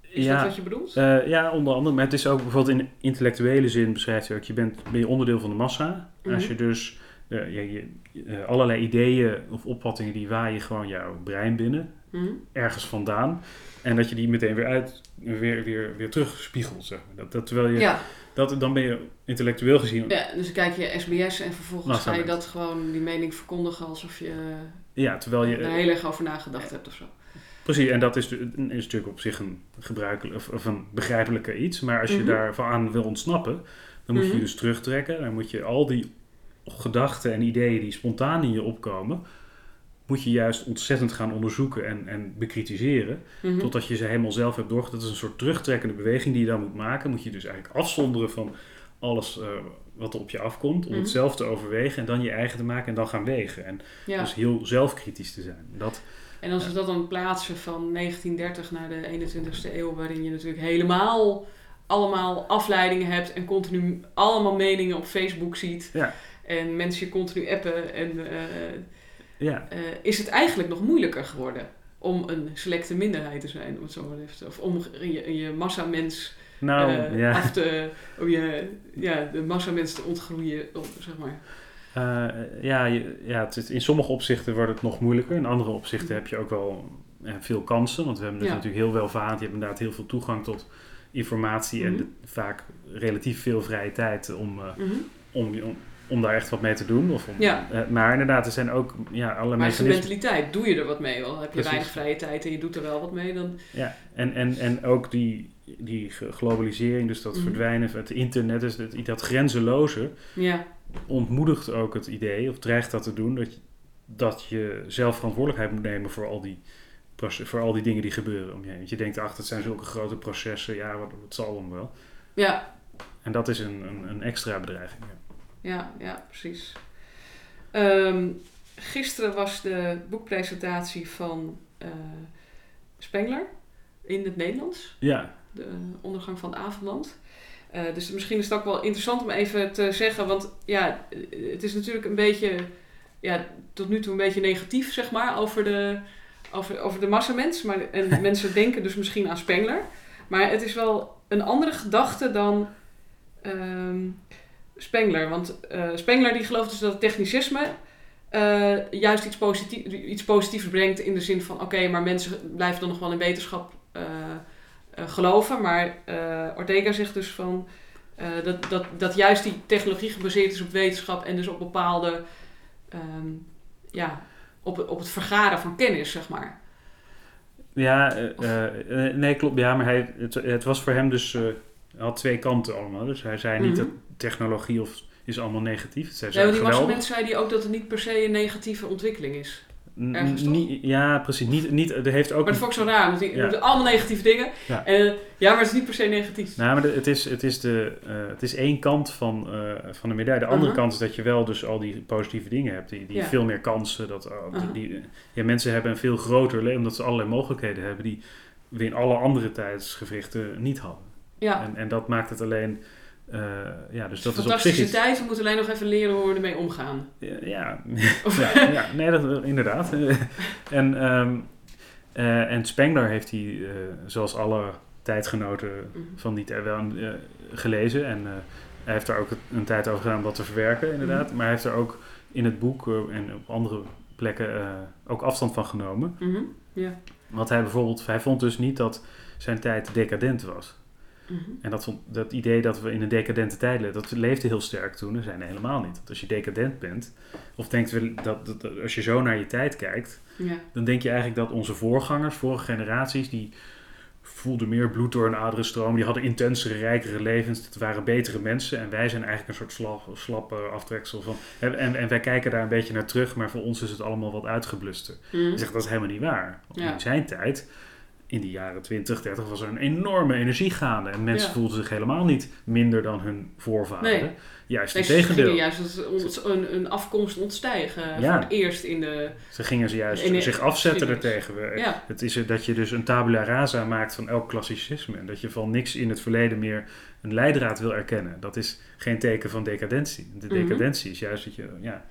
Is Ja. dat wat je bedoelt? Ja, onder andere. Maar het is ook bijvoorbeeld in intellectuele zin beschrijft hij ook, je bent, ben je onderdeel van de massa. Als Mhm. je dus eh, je, je, eh, allerlei ideeën of opvattingen die waaien gewoon jouw brein binnen, Mhm. ergens vandaan. En dat je die meteen weer uit, weer, weer, weer terugspiegelt, zeg maar. Dat, dat, terwijl je, Ja, dat, dan ben je intellectueel gezien ja, dus dan kijk je SBS en vervolgens Massa ga je dat gewoon, die mening verkondigen alsof je Ja, terwijl je... er heel erg over nagedacht hebt of zo. Precies, en dat is, is natuurlijk op zich een gebruikelijk of, of een begrijpelijke iets. Maar als je Mhm. daarvan aan wil ontsnappen, dan moet je Mhm. je dus terugtrekken. Dan moet je al die gedachten en ideeën die spontaan in je opkomen, moet je juist ontzettend gaan onderzoeken en, en bekritiseren. Mhm. Totdat je ze helemaal zelf hebt doorgedacht. Dat is een soort terugtrekkende beweging die je dan moet maken. Moet je dus eigenlijk afzonderen van alles eh, wat er op je afkomt. Om Mhm. het zelf te overwegen en dan je eigen te maken en dan gaan wegen. En ja. dus heel zelfkritisch te zijn. Dat, En als we dat dan plaatsen van 1930 naar de 21ste eeuw, waarin je natuurlijk helemaal allemaal afleidingen hebt en continu allemaal meningen op Facebook ziet. Ja. En mensen je continu appen. En eh, ja, eh, is het eigenlijk nog moeilijker geworden om een selecte minderheid te zijn, om het zo maar even te Of om je, je massamens nou eh, ja. af te... Om je, ja, de massamens te ontgroeien, zeg maar. Ja, ja het in sommige opzichten wordt het nog moeilijker. In andere opzichten heb je ook wel eh, veel kansen. Want we hebben dus Ja. natuurlijk heel welvarend. Je hebt inderdaad heel veel toegang tot informatie. En Mhm. de- vaak relatief veel vrije tijd om, Mhm. om, om, om daar echt wat mee te doen. Of om, Ja. eh, maar inderdaad, er zijn ook ja, alle Maar is mechanismen. mentaliteit. Doe je er wat mee? Wel heb je Precies. weinig vrije tijd en je doet er wel wat mee, dan... Ja, en, en, en ook die, die globalisering, dus dat Mhm. verdwijnen van het internet, dus dat, dat grenzeloze, Ja, ontmoedigt ook het idee, of dreigt dat te doen, dat je, dat je zelf verantwoordelijkheid moet nemen voor al die, voor al die dingen die gebeuren om je heen. Want je denkt, ach, het zijn zulke grote processen, ja, wat, het zal dan wel. ja, En dat is een, een, een extra bedreiging. Ja. Ja, ja, precies. Ehm, gisteren was de boekpresentatie van eh, Spengler in het Nederlands. ja, De ondergang van het avondland. Eh, dus misschien is het ook wel interessant om even te zeggen, want ja, het is natuurlijk een beetje, ja, tot nu toe een beetje negatief, zeg maar, over de, over, over de massamens. Maar, en mensen denken dus misschien aan Spengler. Maar het is wel een andere gedachte dan ehm, Spengler. Want eh, Spengler die gelooft dus dat het technicisme eh, juist iets, positief, iets positiefs brengt in de zin van... oké, maar mensen blijven dan nog wel in wetenschap eh, geloven. Maar Ortega zegt dus van... dat, dat, dat juist die technologie gebaseerd is op wetenschap en dus op bepaalde... ehm, ja, op, op het vergaren van kennis, zeg maar. ja nee, klopt. Ja, maar hij, het, het was voor hem dus, hij had twee kanten allemaal. Dus hij zei niet Mhm. dat technologie of, is allemaal negatief. Het zei Ja, die geweldig. zei die ook dat het niet per se een negatieve ontwikkeling is. Ergens niet- ja, precies. Niet, niet, er heeft ook Maar dat vond ik zo raar, want Ja. allemaal negatieve dingen. Ja. En, eh, ja, maar het is niet per se negatief. Nou, maar het, is, het, is de, eh, het is één kant van, eh, van de medaille. De andere kant is dat je wel dus al die positieve dingen hebt. Die, die Ja. veel meer kansen. Dat, die, ja, mensen hebben een veel groter leven omdat ze allerlei mogelijkheden hebben die we in alle andere tijdsgevrichten niet hadden. Ja, En, en dat maakt het alleen... eh, ja, dus dat is op zich fantastische tijd. We moeten alleen nog even leren hoe we ermee omgaan. Ja, ja, ja, ja, nee, dat, inderdaad. en, ehm, eh, en Spengler heeft hij, eh, zoals alle tijdgenoten Mhm. van die tijd, wel gelezen. En hij heeft daar ook een tijd over gedaan om dat te verwerken, inderdaad. Mhm. Maar hij heeft er ook in het boek en op andere plekken ook afstand van genomen. Ja. Want hij bijvoorbeeld, hij vond dus niet dat zijn tijd decadent was. En dat, dat idee dat we in een decadente tijd leven, dat leefde heel sterk toen. En zijn helemaal niet. Want als je decadent bent, of denkt we- dat, dat, dat als je zo naar je tijd kijkt, Ja. dan denk je eigenlijk dat onze voorgangers, vorige generaties, die voelden meer bloed door hun aderen stromen, die hadden intensere, rijkere levens, het waren betere mensen. En wij zijn eigenlijk een soort slap, slappe aftreksel van. En, en, wij kijken daar een beetje naar terug, maar voor ons is het allemaal wat uitgebluster. Mhm. Ik zeg, dat is helemaal niet waar. Ja. In zijn tijd, in de jaren 20, 30, was er een enorme energie gaande. En mensen Ja. voelden zich helemaal niet minder dan hun voorvaderen. Nee. Juist Nee, het ze tegendeel. gingen juist een, een afkomst ontstijgen. Ja. Voor het eerst in de... Ze gingen ze juist de zich afzetten daartegen. We- Ja. Het is er dat je dus een tabula rasa maakt van elk klassicisme. En dat je van niks in het verleden meer een leidraad wil erkennen. Dat is geen teken van decadentie. De Mhm. decadentie is juist dat je ja,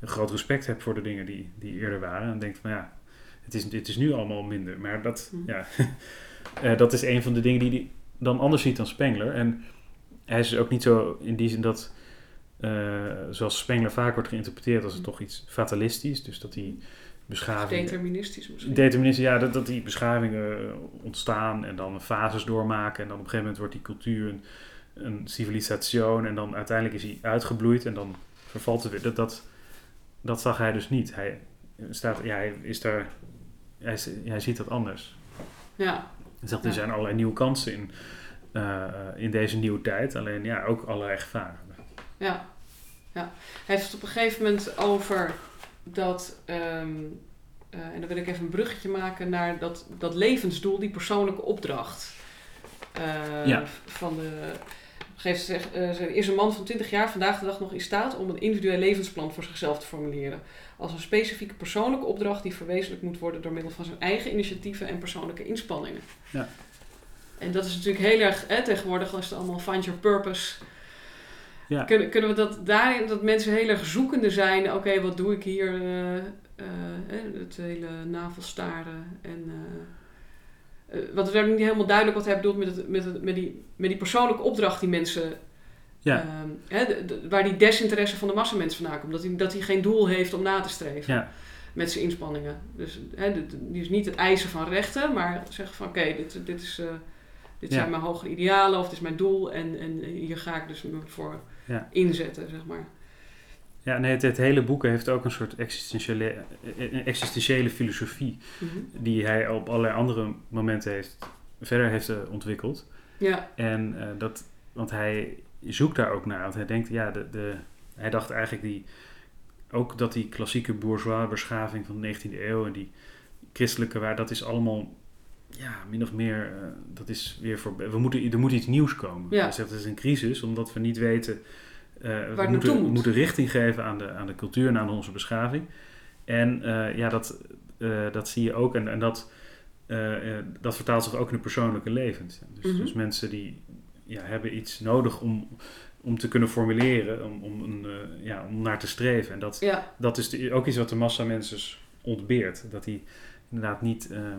een groot respect hebt voor de dingen die, die eerder waren. En denkt van ja, het is, het is nu allemaal minder. Maar dat, Mhm. ja, eh, dat is een van de dingen die hij dan anders ziet dan Spengler. En hij is dus ook niet zo in die zin dat, eh, zoals Spengler vaak wordt geïnterpreteerd als het toch iets fatalistisch. Dus dat die beschaving... Deterministisch misschien. Deterministisch, ja, dat, dat die beschavingen eh, ontstaan en dan fases doormaken. En dan op een gegeven moment wordt die cultuur een, een civilisatie. En dan uiteindelijk is hij uitgebloeid en dan vervalt het weer. Dat, dat, dat zag hij dus niet. Hij, staat, ja, hij, is daar, hij, ziet dat anders. Ja. Hij zegt, er zijn allerlei nieuwe kansen in, eh, in deze nieuwe tijd. Alleen ja, ook allerlei gevaren. Ja. ja. Hij heeft het op een gegeven moment over dat... ehm, eh, en dan wil ik even een bruggetje maken naar dat, dat levensdoel, die persoonlijke opdracht. eh, Ja. Van de... Geeft eh, er is een man van 20 jaar vandaag de dag nog in staat om een individueel levensplan voor zichzelf te formuleren. Als een specifieke persoonlijke opdracht die verwezenlijk moet worden door middel van zijn eigen initiatieven en persoonlijke inspanningen. Ja. En dat is natuurlijk heel erg, hè, tegenwoordig als het allemaal find your purpose. Ja. Kunnen, kunnen we dat daarin, dat mensen heel erg zoekende zijn, oké, wat doe ik hier, hè, het hele navelstaren en... eh, wat is ook niet helemaal duidelijk wat hij bedoelt met, het, met, het, met, die, met die persoonlijke opdracht die mensen Ja. Ehm, hè, de- de- waar die desinteresse van de massamens vandaan komt. Dat hij, dat hij geen doel heeft om na te streven Ja. met zijn inspanningen. Dus hè, is niet het eisen van rechten, maar zeggen van oké, dit, dit, is, eh, dit Ja. zijn mijn hogere idealen of dit is mijn doel en, en hier ga ik dus me voor inzetten, zeg maar. Ja, nee, het, het hele boek heeft ook een soort existentiële, een existentiële filosofie. Mhm. die hij op allerlei andere momenten heeft, verder heeft eh, ontwikkeld. Ja, En eh, dat, want hij zoekt daar ook naar. Want hij denkt, ja, de, de, hij dacht eigenlijk die, ook dat die klassieke bourgeois beschaving van de 19e eeuw en die christelijke waar, dat is allemaal, ja, min of meer, eh, dat is weer voor, we moeten, er moet iets nieuws komen. Ja. Hij zegt, het is een crisis, omdat we niet weten, eh, we het naartoe moeten, moet. moeten richting geven aan de, aan de cultuur en aan onze beschaving. En eh, ja, dat, eh, dat zie je ook. En, en dat, eh, eh, dat vertaalt zich ook in de persoonlijke levens. Dus, Mhm. dus mensen die ja, hebben iets nodig om, om te kunnen formuleren, om, om, een, eh, ja, om naar te streven. En dat, ja, dat is de- ook iets wat de massa mensen ontbeert. Dat die inderdaad niet... ehm,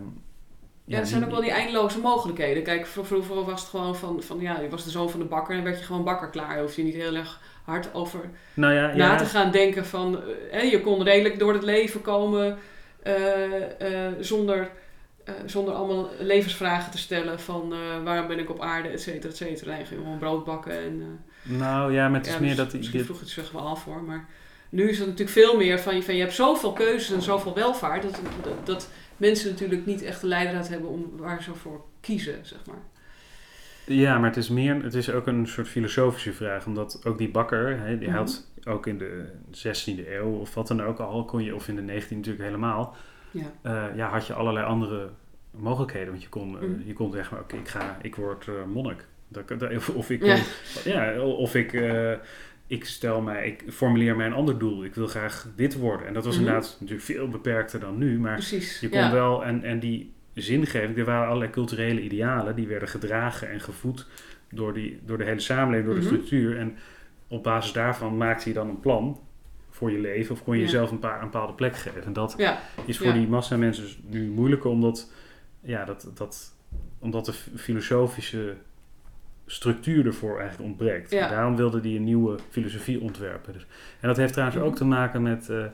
ja, er zijn ook wel die eindeloze mogelijkheden. Kijk, vro- vroeger was het gewoon van, van ja, je was de zoon van de bakker en werd je gewoon bakker klaar. Hoef je niet heel erg hard over Nou ja, na ja, te gaan denken van... eh, hè, je kon redelijk door het leven komen eh, eh, zonder, zonder allemaal levensvragen te stellen van waarom ben ik op aarde, et cetera, et cetera. Je ging gewoon brood bakken en... nou ja, maar het is ja, meer dus dat... Misschien dit- vroeg het zich wel af hoor, maar nu is het natuurlijk veel meer van, van je hebt zoveel keuzes en zoveel welvaart dat, dat, dat mensen natuurlijk niet echt de leidraad hebben om waar ze voor kiezen, zeg maar. Ja, maar het is meer, het is ook een soort filosofische vraag, omdat ook die bakker, hè, die Mhm. had ook in de 16e eeuw of wat dan ook al, kon je, of in de 19e natuurlijk helemaal, Ja. eh, ja, had je allerlei andere mogelijkheden. Want je kon, eh, Mhm. je kon zeggen, oké, ik ga, ik word eh, monnik. Dat, dat- of, of ik, Ja. kon- ja, of ik, ik stel mij, ik formuleer mij een ander doel. Ik wil graag dit worden. En dat was Mhm. inderdaad natuurlijk veel beperkter dan nu, maar Precies. je kon ja. wel, en, en die zingeving, er waren allerlei culturele idealen, die werden gedragen en gevoed door, die, door de hele samenleving, door de Mhm. structuur. En op basis daarvan maakte je dan een plan voor je leven, of kon je Ja. jezelf een, paar, een bepaalde plek geven. En dat Ja, is voor Ja. die massa mensen dus nu moeilijker, omdat, ja, dat, dat, omdat de filosofische structuur ervoor eigenlijk ontbreekt. Daarom wilde hij een nieuwe filosofie ontwerpen. Dus, en dat heeft trouwens Mhm. ook te maken met, eh,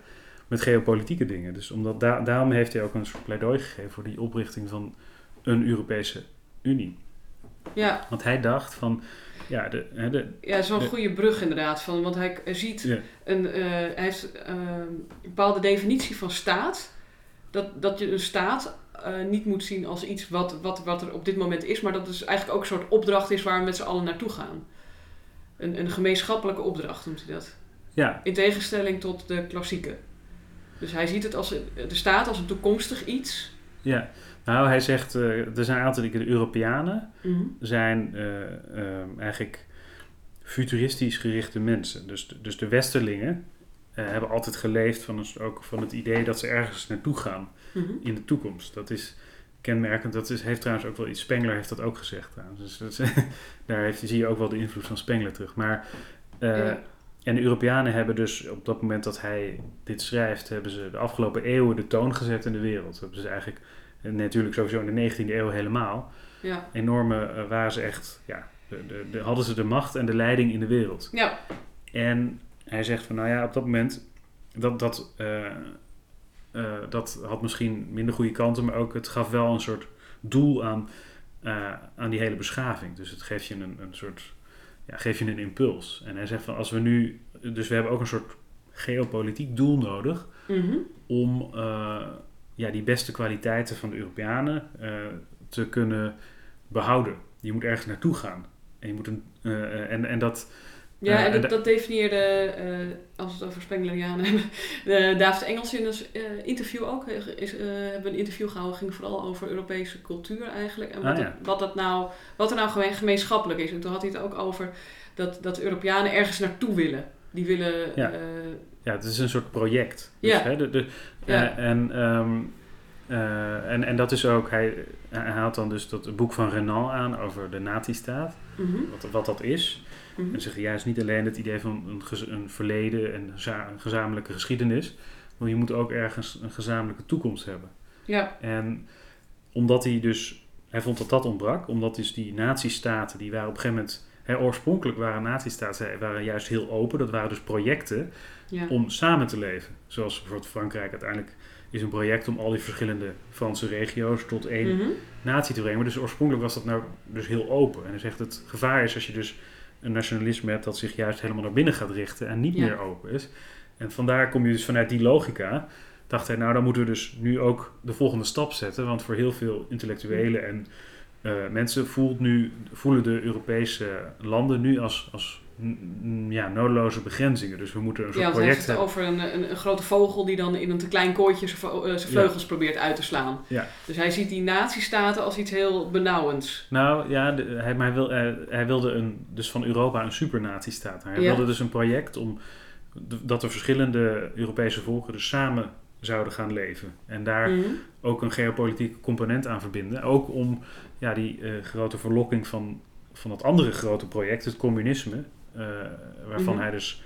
met geopolitieke dingen. Dus omdat da- daarom heeft hij ook een soort pleidooi gegeven voor die oprichting van een Europese Unie. Ja, Want hij dacht van, ja, de, hè, de, ja zo'n goede brug inderdaad. Van, want hij ziet ja, een, eh, hij heeft eh, een bepaalde definitie van staat. Dat, dat je een staat eh, niet moet zien als iets wat, wat, wat er op dit moment is, maar dat het dus eigenlijk ook een soort opdracht is waar we met z'n allen naartoe gaan. Een, een gemeenschappelijke opdracht noemt hij dat. ja, In tegenstelling tot de klassieke. Dus hij ziet het als de staat als een toekomstig iets. ja. Nou, hij zegt, eh, er zijn een aantal de Europeanen Mhm. zijn eh, ehm, eigenlijk futuristisch gerichte mensen. Dus de, dus de westerlingen eh, hebben altijd geleefd van, een, ook van het idee dat ze ergens naartoe gaan Mhm. in de toekomst. Dat is kenmerkend. Dat is, heeft trouwens ook wel iets. Spengler heeft dat ook gezegd trouwens. Dus is- daar heeft, zie je ook wel de invloed van Spengler terug. Maar, Ja. En de Europeanen hebben dus op dat moment dat hij dit schrijft, hebben ze de afgelopen eeuwen de toon gezet in de wereld. Dat hebben ze eigenlijk, natuurlijk sowieso in de 19e eeuw helemaal, Ja. enorme, eh, waren ze echt, ja, de, de, de- hadden ze de macht en de leiding in de wereld. Ja. En hij zegt van, nou ja, op dat moment, dat, dat, eh, eh, dat had misschien minder goede kanten, maar ook het gaf wel een soort doel aan, aan die hele beschaving. Dus het geeft je een, een soort, ja, geeft je een impuls. En hij zegt van, als we nu, dus we hebben ook een soort geopolitiek doel nodig Mhm. om eh, ja, die beste kwaliteiten van de Europeanen eh, te kunnen behouden. Je moet ergens naartoe gaan. En, je moet een, eh, en, en dat, Ja, Eh, en en dat, da- dat definieerde, eh, als we het over Spenglerianen hebben, de David Engels in een eh, interview ook. eh, Is, eh, hebben een interview gehouden, ging vooral over Europese cultuur eigenlijk. En wat, Ah, ja. het- wat, dat nou, wat er nou gemeen, gemeenschappelijk is. En toen had hij het ook over dat, dat Europeanen ergens naartoe willen. Die willen... Ja. eh, ja, het is een soort project. Dus, Ja. hè, de, de, Ja. eh, en, ehm, eh, en, en dat is ook, hij, hij haalt dan dus dat boek van Renan aan over de nazistaat, mhm, wat, wat dat is. Mhm. En zegt juist niet alleen het idee van een, een verleden en een gezamenlijke geschiedenis, maar je moet ook ergens een gezamenlijke toekomst hebben. Ja, En omdat hij dus, hij vond dat dat ontbrak, omdat dus die nazistaten, die waren op een gegeven moment, hè, oorspronkelijk waren nazistaten waren juist heel open, dat waren dus projecten ja. om samen te leven. Zoals bijvoorbeeld Frankrijk uiteindelijk is een project om al die verschillende Franse regio's tot één Mhm. natie te brengen. Maar dus oorspronkelijk was dat nou dus heel open. En hij zegt het gevaar is als je dus een nationalisme hebt dat zich juist helemaal naar binnen gaat richten en niet Ja. meer open is. En vandaar kom je dus vanuit die logica, dacht hij, nou dan moeten we dus nu ook de volgende stap zetten. Want voor heel veel intellectuelen en eh, mensen voelt nu, voelen de Europese landen nu als, als ja, nodeloze begrenzingen. Dus we moeten een soort Ja, project het hebben. over een, een, een grote vogel die dan in een te klein kooitje zijn eh, vleugels probeert uit te slaan. Ja. Dus hij ziet die nazistaten als iets heel benauwends. Nou ja, de- hij, maar hij, wil, hij, hij wilde een, dus van Europa een supernazistaat. Hij Ja. wilde dus een project om dat de verschillende Europese volken dus samen zouden gaan leven. En daar Mhm. ook een geopolitieke component aan verbinden. Ook om ja, die eh, grote verlokking van, van dat andere grote project, het communisme, eh, waarvan Mhm. hij dus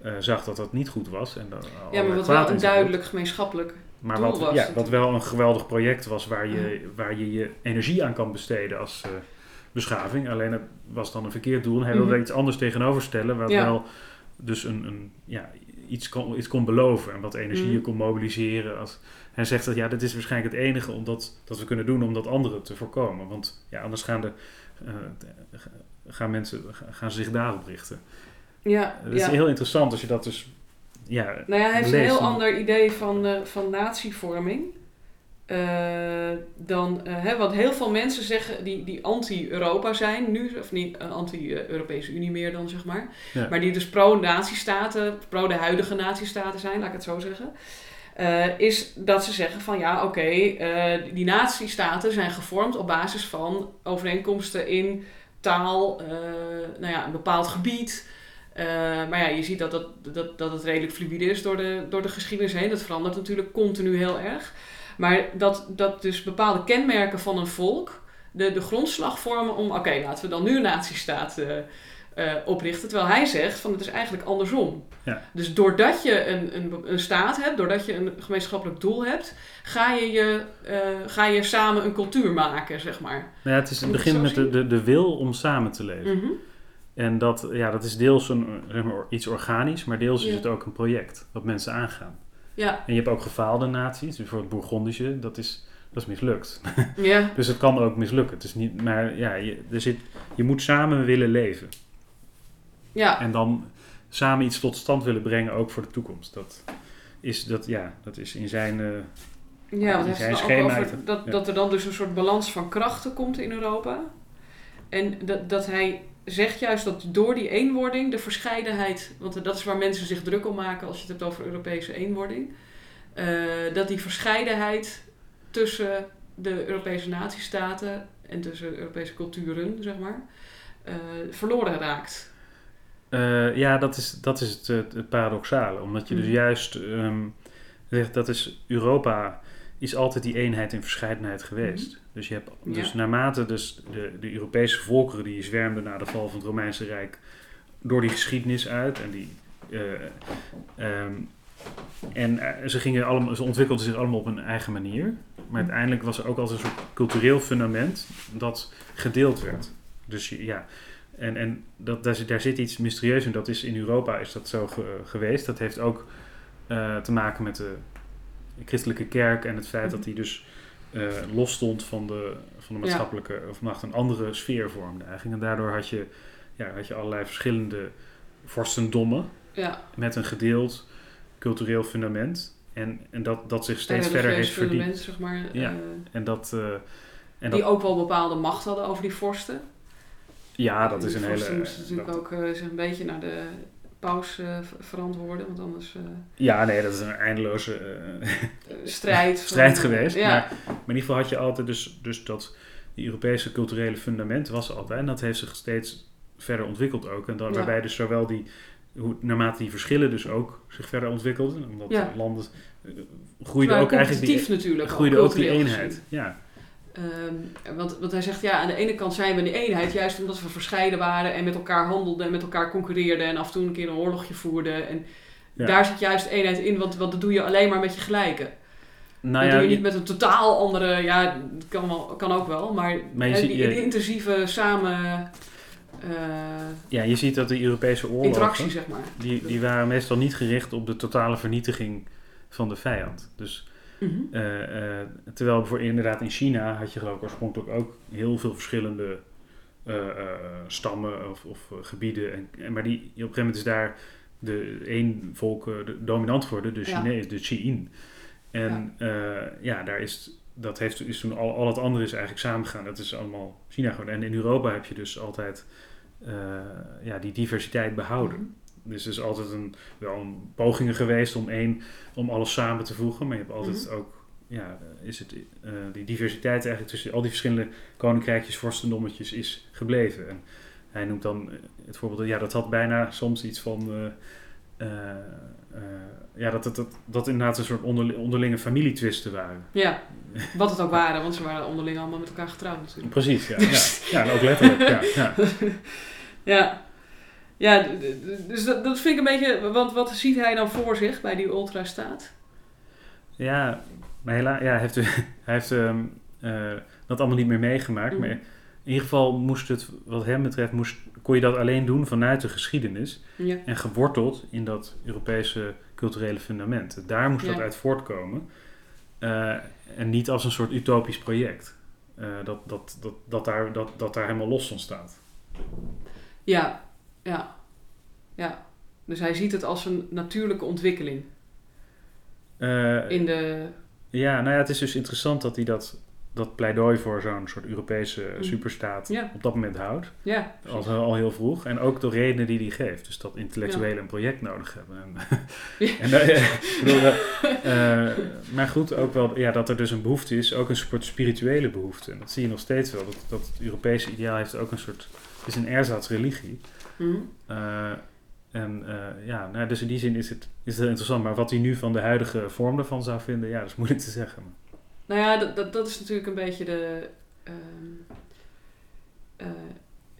eh, zag dat dat niet goed was. En dat Ja, maar wat wel een duidelijk gemeenschappelijk. Maar doel wat, was. ja, wat wel een geweldig project was waar je, Ja. waar je je energie aan kan besteden als eh, beschaving. Alleen het was dan een verkeerd doel. En hij wilde Mhm. iets anders tegenover stellen, wat Ja. wel dus een, een, ja, iets, kon, iets kon beloven en wat energie Mhm. kon mobiliseren. Als, hij zegt dat ja, dit is waarschijnlijk het enige om dat, dat we kunnen doen om dat andere te voorkomen. Want ja, anders gaan, de, gaan mensen gaan zich daarop richten. Ja, Het is heel interessant als je dat dus... Ja, Nou ja, hij heeft een heel ander idee van, eh van natievorming. Eh, dan, eh, hè, want heel veel mensen zeggen die, die anti-Europa zijn nu, of niet anti-Europese Unie meer dan zeg maar, Ja. maar die dus pro-natiestaten, pro de huidige natiestaten zijn, laat ik het zo zeggen, is dat ze zeggen van ja, oké, eh, die natiestaten zijn gevormd op basis van overeenkomsten in eh, nou ja, een bepaald gebied. Eh, maar ja, je ziet dat, dat, dat, dat het redelijk fluïde is door de, door de geschiedenis heen. Dat verandert natuurlijk continu heel erg. Maar dat, dat dus bepaalde kenmerken van een volk de, de grondslag vormen om... Oké, laten we dan nu een nazistaat eh, oprichten. Terwijl hij zegt van het is eigenlijk andersom. Ja. Dus doordat je een, een, een staat hebt, doordat je een gemeenschappelijk doel hebt, ga je, je, eh, ga je samen een cultuur maken, zeg maar. Nou ja, het, is, het begint met de, de, de wil om samen te leven. Mhm. En dat, ja, dat is deels een, zeg maar, iets organisch, maar deels is het ook een project wat mensen aangaan. Ja, En je hebt ook gefaalde naties, dus bijvoorbeeld Bourgondische, dat is, dat is mislukt. ja, Dus het kan ook mislukken. Het is niet, maar ja, je, er zit, je moet samen willen leven. Ja. En dan samen iets tot stand willen brengen, ook voor de toekomst. Dat is, dat, ja, dat is in zijn... eh, Ja, want hij heeft ook over dat, ja. dat er dan dus een soort balans van krachten komt in Europa. En dat, dat hij zegt juist dat door die eenwording de verscheidenheid, want dat is waar mensen zich druk om maken als je het hebt over Europese eenwording, eh, dat die verscheidenheid tussen de Europese natiestaten en tussen Europese culturen, zeg maar, eh, verloren raakt. Eh, ja, dat is, dat is het, het, paradoxale. Omdat je dus Mhm. juist ehm, zegt dat is Europa is altijd die eenheid in verscheidenheid geweest. Dus je hebt dus Ja. naarmate dus de, de Europese volkeren die zwermden na de val van het Romeinse Rijk door die geschiedenis uit en die eh, ehm, en eh, ze, gingen allemaal, ze ontwikkelden zich allemaal op hun eigen manier. Maar Mhm. uiteindelijk was er ook altijd een soort cultureel fundament dat gedeeld werd. Dus ja, en, en dat, daar, zit- daar zit iets mysterieus in. Dat is in Europa is dat zo ge- geweest. Dat heeft ook eh, te maken met de christelijke kerk en het feit Mhm. dat die dus eh, los stond van de, van de Ja. maatschappelijke, of mag een andere sfeer vormde eigenlijk. En daardoor had je, ja, had je allerlei verschillende vorstendommen Ja, met een gedeeld cultureel fundament. En, en dat, dat zich steeds verder heeft verdiept. zeg maar. Ja. eh, En dat, en die dat ook wel bepaalde macht hadden over die vorsten. Ja, dat is een hele. moesten natuurlijk ook eh, zich een beetje naar de paus eh, ver- verantwoorden, want anders eh, ja, nee, dat is een eindeloze strijd. strijd van, geweest. Ja, Maar, maar in ieder geval had je altijd dus, dus dat die Europese culturele fundament was er altijd. En dat heeft zich steeds verder ontwikkeld ook. En dan, Ja. waarbij dus zowel die, hoe, naarmate die verschillen dus ook zich verder ontwikkelden. Omdat Ja. landen groeiden waren ook eigenlijk die, natuurlijk. groeide ook die eenheid. Ja, Ehm, want, want hij zegt, ja, aan de ene kant zijn we een eenheid, juist omdat we verscheiden waren en met elkaar handelden en met elkaar concurreerden en af en toe een keer een oorlogje voerden. En Ja. daar zit juist eenheid in, want, want dat doe je alleen maar met je gelijken. nou dat ja, doe je niet met een totaal andere, ja, dat kan, wel, kan ook wel, maar, hè, die, die intensieve samen eh, ja, je ziet dat de Europese oorlogen... interactie, zeg maar. Die, die waren meestal niet gericht op de totale vernietiging van de vijand. Dus, Mhm. eh, eh, terwijl voor inderdaad in China had je ik oorspronkelijk ook heel veel verschillende eh, stammen of, of gebieden. En, en, maar die, op een gegeven moment is daar de één volk de- dominant geworden, de Ja. Chinees, de Chiin. En ja, ja daar is, dat heeft, is toen al, al het andere is eigenlijk samengegaan. Dat is allemaal China geworden. En in Europa heb je dus altijd ja, die diversiteit behouden. Mhm. Dus er is altijd een, wel een pogingen geweest om één, om alles samen te voegen. Maar je hebt altijd Mhm. ook, ja, is het, eh, die diversiteit eigenlijk tussen al die verschillende koninkrijkjes, vorstendommetjes is gebleven. En hij noemt dan eh, het voorbeeld, ja, dat had bijna soms iets van, eh, eh, eh, ja, dat, dat, dat, dat inderdaad een soort onderli- onderlinge familietwisten waren. Ja, wat het ook waren, want ze waren onderling allemaal met elkaar getrouwd natuurlijk. Precies, ja. Ja, ja en ook letterlijk, ja. ja. Ja, ja dus dat, dat vind ik een beetje, want wat ziet hij dan voor zich bij die ultrastaat? Ja, maar helaas, ja, hij heeft, hij heeft ehm, eh, dat allemaal niet meer meegemaakt. Mhm. Maar in ieder geval moest het, wat hem betreft, moest, kon je dat alleen doen vanuit de geschiedenis. Ja. En geworteld in dat Europese culturele fundament. Daar moest dat uit voortkomen. Eh, en niet als een soort utopisch project. Eh, dat, dat, dat, dat, daar, dat, dat daar helemaal los van staat. Ja, ja, ja. Dus hij ziet het als een natuurlijke ontwikkeling Eh, in de... Ja, nou ja, het is dus interessant dat hij dat, dat pleidooi voor zo'n soort Europese Mhm. superstaat Ja. op dat moment houdt. Ja, Al, al heel vroeg. En ook de redenen die hij geeft. Dus dat intellectuelen een project nodig hebben. En, Ja. en, eh, bedoel, eh, maar goed, ook wel ja, dat er dus een behoefte is. Ook een soort spirituele behoefte. En dat zie je nog steeds wel. Dat, dat het Europese ideaal heeft ook een soort... Het is een erzaatsreligie. Mhm. Eh, en eh, ja, nou, dus in die zin is het, is het heel interessant. Maar wat hij nu van de huidige vorm daarvan zou vinden... Ja, dat is moeilijk te zeggen. Nou ja, dat, dat, dat is natuurlijk een beetje de... ehm, eh,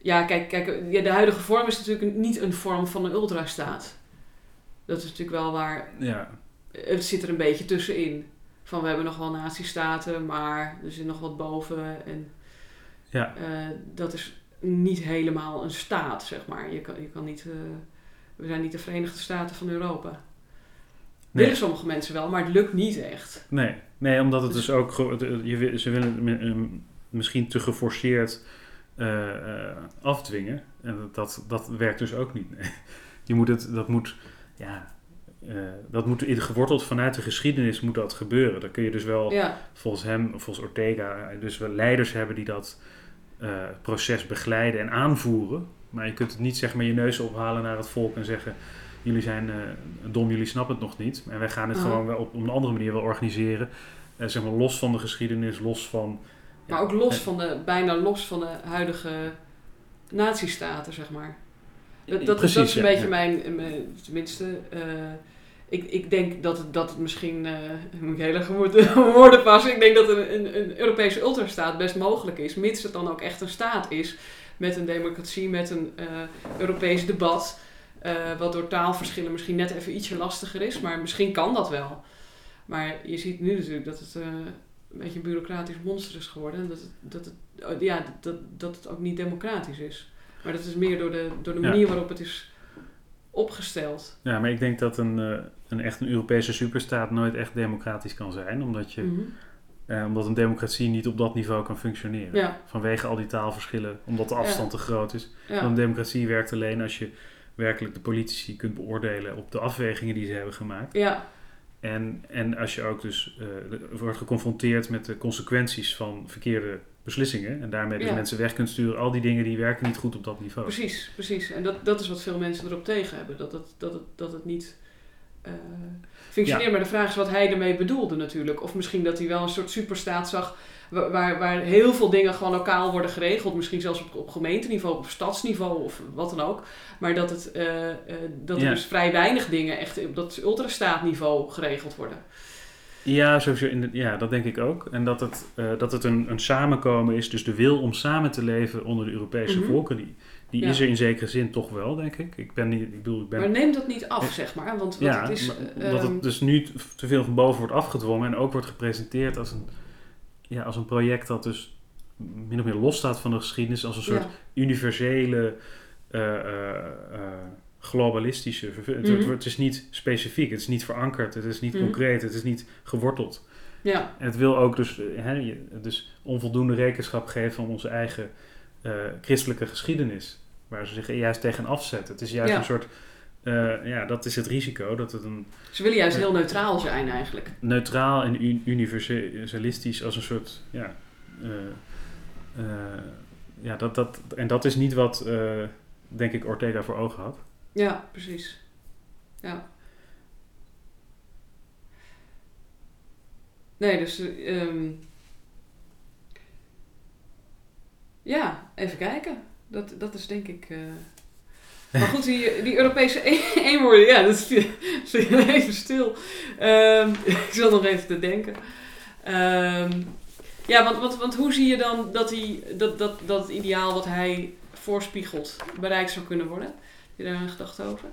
ja, kijk, kijk ja, de huidige vorm is natuurlijk niet een vorm van een ultrastaat. Dat is natuurlijk wel waar. Ja, Het zit er een beetje tussenin. Van we hebben nog wel nazistaten, maar er zit nog wat boven. En ja. dat is niet helemaal een staat, zeg maar. Je kan, je kan niet. eh, we zijn niet de Verenigde Staten van Europa. Nee. Willen sommige mensen wel, maar het lukt niet echt. Nee, nee omdat het Dus- dus ook... Je, ze willen eh, misschien te geforceerd eh, afdwingen. En dat- dat, werkt dus ook niet. Nee. Je moet het... Dat moet... Ja... dat moet in- geworteld vanuit de geschiedenis moet dat gebeuren. Dan kun je dus wel Ja, volgens hem, volgens Ortega, dus wel leiders hebben die dat proces begeleiden en aanvoeren. Maar je kunt het niet zeg maar je neus ophalen naar het volk en zeggen: jullie zijn eh, dom, jullie snappen het nog niet. En wij gaan het gewoon op, op een andere manier wel organiseren. Eh, zeg maar los van de geschiedenis, los van. maar ook los eh, van de, bijna los van de huidige nazistaten, zeg maar. Dat, dat, Precies, dat is een ja, beetje ja. mijn, mijn- tenminste, eh, ik, ik denk dat het, dat het misschien, eh moet ik heel erg woorden, passen, ik denk dat een, een, een Europese ultrastaat best mogelijk is, mits het dan ook echt een staat is, met een democratie, met een eh, Europees debat, eh, wat door taalverschillen misschien net even ietsje lastiger is, maar misschien kan dat wel. Maar je ziet nu natuurlijk dat het een beetje een bureaucratisch monster is geworden. En dat het, dat het, oh, ja, dat, dat het ook niet democratisch is. Maar dat is meer door de, door de Ja. manier waarop het is opgesteld. Ja, maar ik denk dat een, een echt een Europese superstaat nooit echt democratisch kan zijn, omdat, je, Mhm. eh, omdat een democratie niet op dat niveau kan functioneren. Ja, Vanwege al die taalverschillen, omdat de afstand te groot is. ja. Want democratie werkt alleen als je werkelijk de politici kunt beoordelen op de afwegingen die ze hebben gemaakt. ja, En, en als je ook dus eh, wordt geconfronteerd met de consequenties van verkeerde beslissingen en daarmee dus Ja. mensen weg kunt sturen, al die dingen die werken niet goed op dat niveau. precies, precies. En dat, dat is wat veel mensen erop tegen hebben. Dat het, dat het, dat het niet eh, functioneert. Maar de vraag is wat hij ermee bedoelde natuurlijk. Of misschien dat hij wel een soort superstaat zag... wa- Waar, waar heel veel dingen gewoon lokaal worden geregeld. Misschien zelfs op, op gemeenteniveau, op stadsniveau of wat dan ook. Maar dat, het, eh, eh, dat er Ja. dus vrij weinig dingen echt op dat ultrastaatniveau geregeld worden. Ja, sowieso in de- ja, dat denk ik ook. En dat het, dat het een, een samenkomen is, dus de wil om samen te leven onder de Europese Mhm. volken, die, die Ja. is er in zekere zin toch wel, denk ik. Ik ben niet, ik bedoel, ik ben Maar neem dat niet af, zeg maar. Want, ja, het is... eh, omdat ehm, het dus nu te veel van boven wordt afgedwongen en ook wordt gepresenteerd als een, ja, als een project dat dus min of meer losstaat van de geschiedenis, als een soort ja. universele, eh, eh, eh, globalistische. het, Mhm. het is niet specifiek, het is niet verankerd, het is niet Mhm. concreet, het is niet geworteld. ja, En het wil ook dus, hè, dus onvoldoende rekenschap geven van onze eigen christelijke geschiedenis. Waar ze zich juist tegen afzetten. Het is juist Ja. een soort, eh, ja, dat is het risico, dat het een Ze willen juist heel neutraal zijn eigenlijk. neutraal en u- universalistisch als een soort, ja, eh, eh, ja dat, dat, en dat is niet wat, denk ik, Ortega voor ogen had. Ja, precies. Ja. Nee, dus... eh, ehm, ja, even kijken. Dat, dat is denk ik... eh, Maar goed, die, die Europese een- eenwoorden, ja, dat is even stil. Ehm, ik zal nog even te denken. Ehm, ja, want, want, want hoe zie je dan dat, die, dat, dat, dat het ideaal wat hij voorspiegelt bereikt zou kunnen worden? Heb je daar een gedachte over?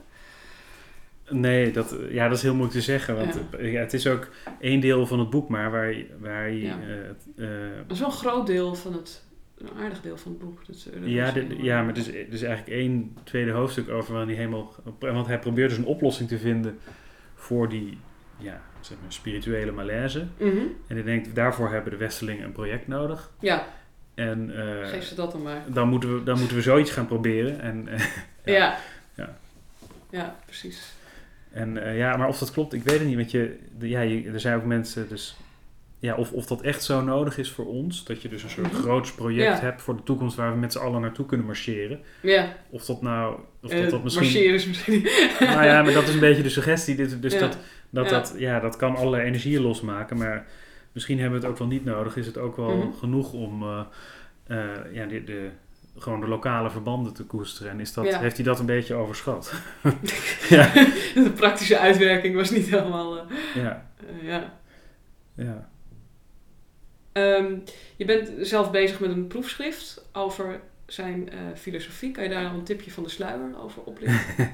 Nee, dat, ja, dat is heel moeilijk te zeggen. Want eh, ja, het is ook één deel van het boek, maar waar, waar je, Ja. eh, Dat is wel een groot deel van het, een aardig deel van het boek. Dat Europese Ja, de- ja, maar er is, er is eigenlijk één tweede hoofdstuk over waarin hij helemaal... Want hij probeert dus een oplossing te vinden voor die ja, zeg maar, spirituele malaise. Mhm. En ik denk, daarvoor hebben de Westelingen een project nodig. Ja, En eh, geef ze dat dan maar. dan, moeten we, dan moeten we zoiets gaan proberen. En, eh, Ja. Ja. Ja, Ja. precies. en eh, ja, maar of dat klopt, ik weet het niet. Want je, de- ja, je, er zijn ook mensen, dus... Ja, of, of dat echt zo nodig is voor ons. Dat je dus een soort Mhm. groots project Ja. hebt voor de toekomst waar we met z'n allen naartoe kunnen marcheren. Ja, Of dat nou... Of eh, dat, dat misschien... marcheren is misschien... nou ja, maar dat is een beetje de suggestie. Dit, dus Ja. dat, dat, Ja. dat, ja, dat kan allerlei energieën losmaken. Maar misschien hebben we het ook wel niet nodig. Is het ook wel Mhm. genoeg om eh, eh, ja, de, de, gewoon de lokale verbanden te koesteren. En is dat, Ja. heeft hij dat een beetje overschat? ja. De praktische uitwerking was niet helemaal... Ja. ja. Ja. Ehm, je bent zelf bezig met een proefschrift over zijn eh, filosofie. Kan je daar een tipje van de sluier over oplichten?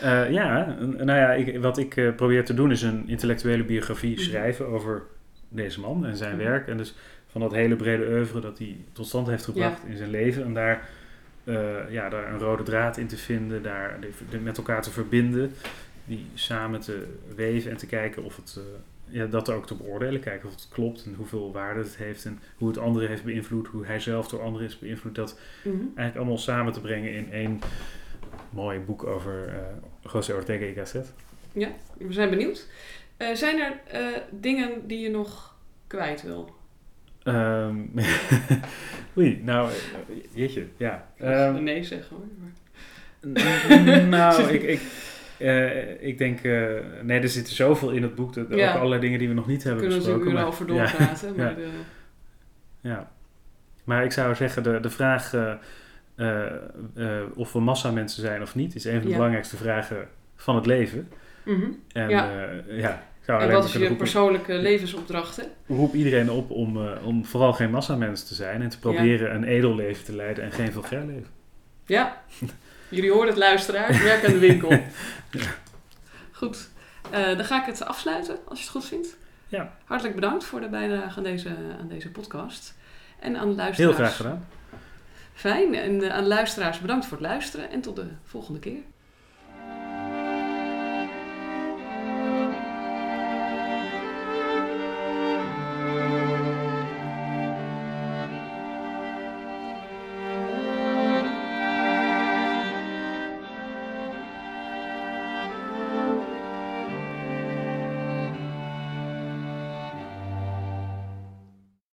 Eh, ja, nou ja, ik, wat ik eh, probeer te doen is een intellectuele biografie Mhm. schrijven over deze man en zijn Mhm. werk. En dus van dat hele brede oeuvre dat hij tot stand heeft gebracht in zijn leven. En daar, ja, daar een rode draad in te vinden, daar de- de- met elkaar te verbinden. Die samen te weven en te kijken of het, ja, dat er ook te beoordelen. Kijken of het klopt en hoeveel waarde het heeft. En hoe het anderen heeft beïnvloed, hoe hij zelf door anderen is beïnvloed. Dat Mhm. eigenlijk allemaal samen te brengen in één mooi boek over eh José Ortega y Gasset. We zijn benieuwd. Eh, zijn er eh, dingen die je nog kwijt wil? Ehm Oei, nou, jeetje, ja. Ehm, nee zeggen hoor. maar- nou, ik, ik, eh, ik denk, eh, nee, er zit zoveel in het boek. Dat, Ja. Ook allerlei dingen die we nog niet We hebben kunnen er besproken. natuurlijk uren maar- over ja, doorpraten. maar ja. de- ja. Maar ik zou zeggen, de, de vraag eh, of we massamensen zijn of niet, is een van de Ja. belangrijkste vragen van het leven. Mhm. En Ja. En wat maar is kunnen je roepen- persoonlijke levensopdrachten? roep iedereen op om, om vooral geen massamens te zijn en te proberen een edel leven te leiden en geen vulgair leven. Ja, jullie horen het luisteraars. Werk aan de winkel. Goed, Eh, dan ga ik het afsluiten als je het goed vindt. Ja. Hartelijk bedankt voor de bijdrage aan deze, aan deze podcast. En aan de luisteraars. Heel graag gedaan. Fijn. En eh, aan de luisteraars bedankt voor het luisteren en tot de volgende keer.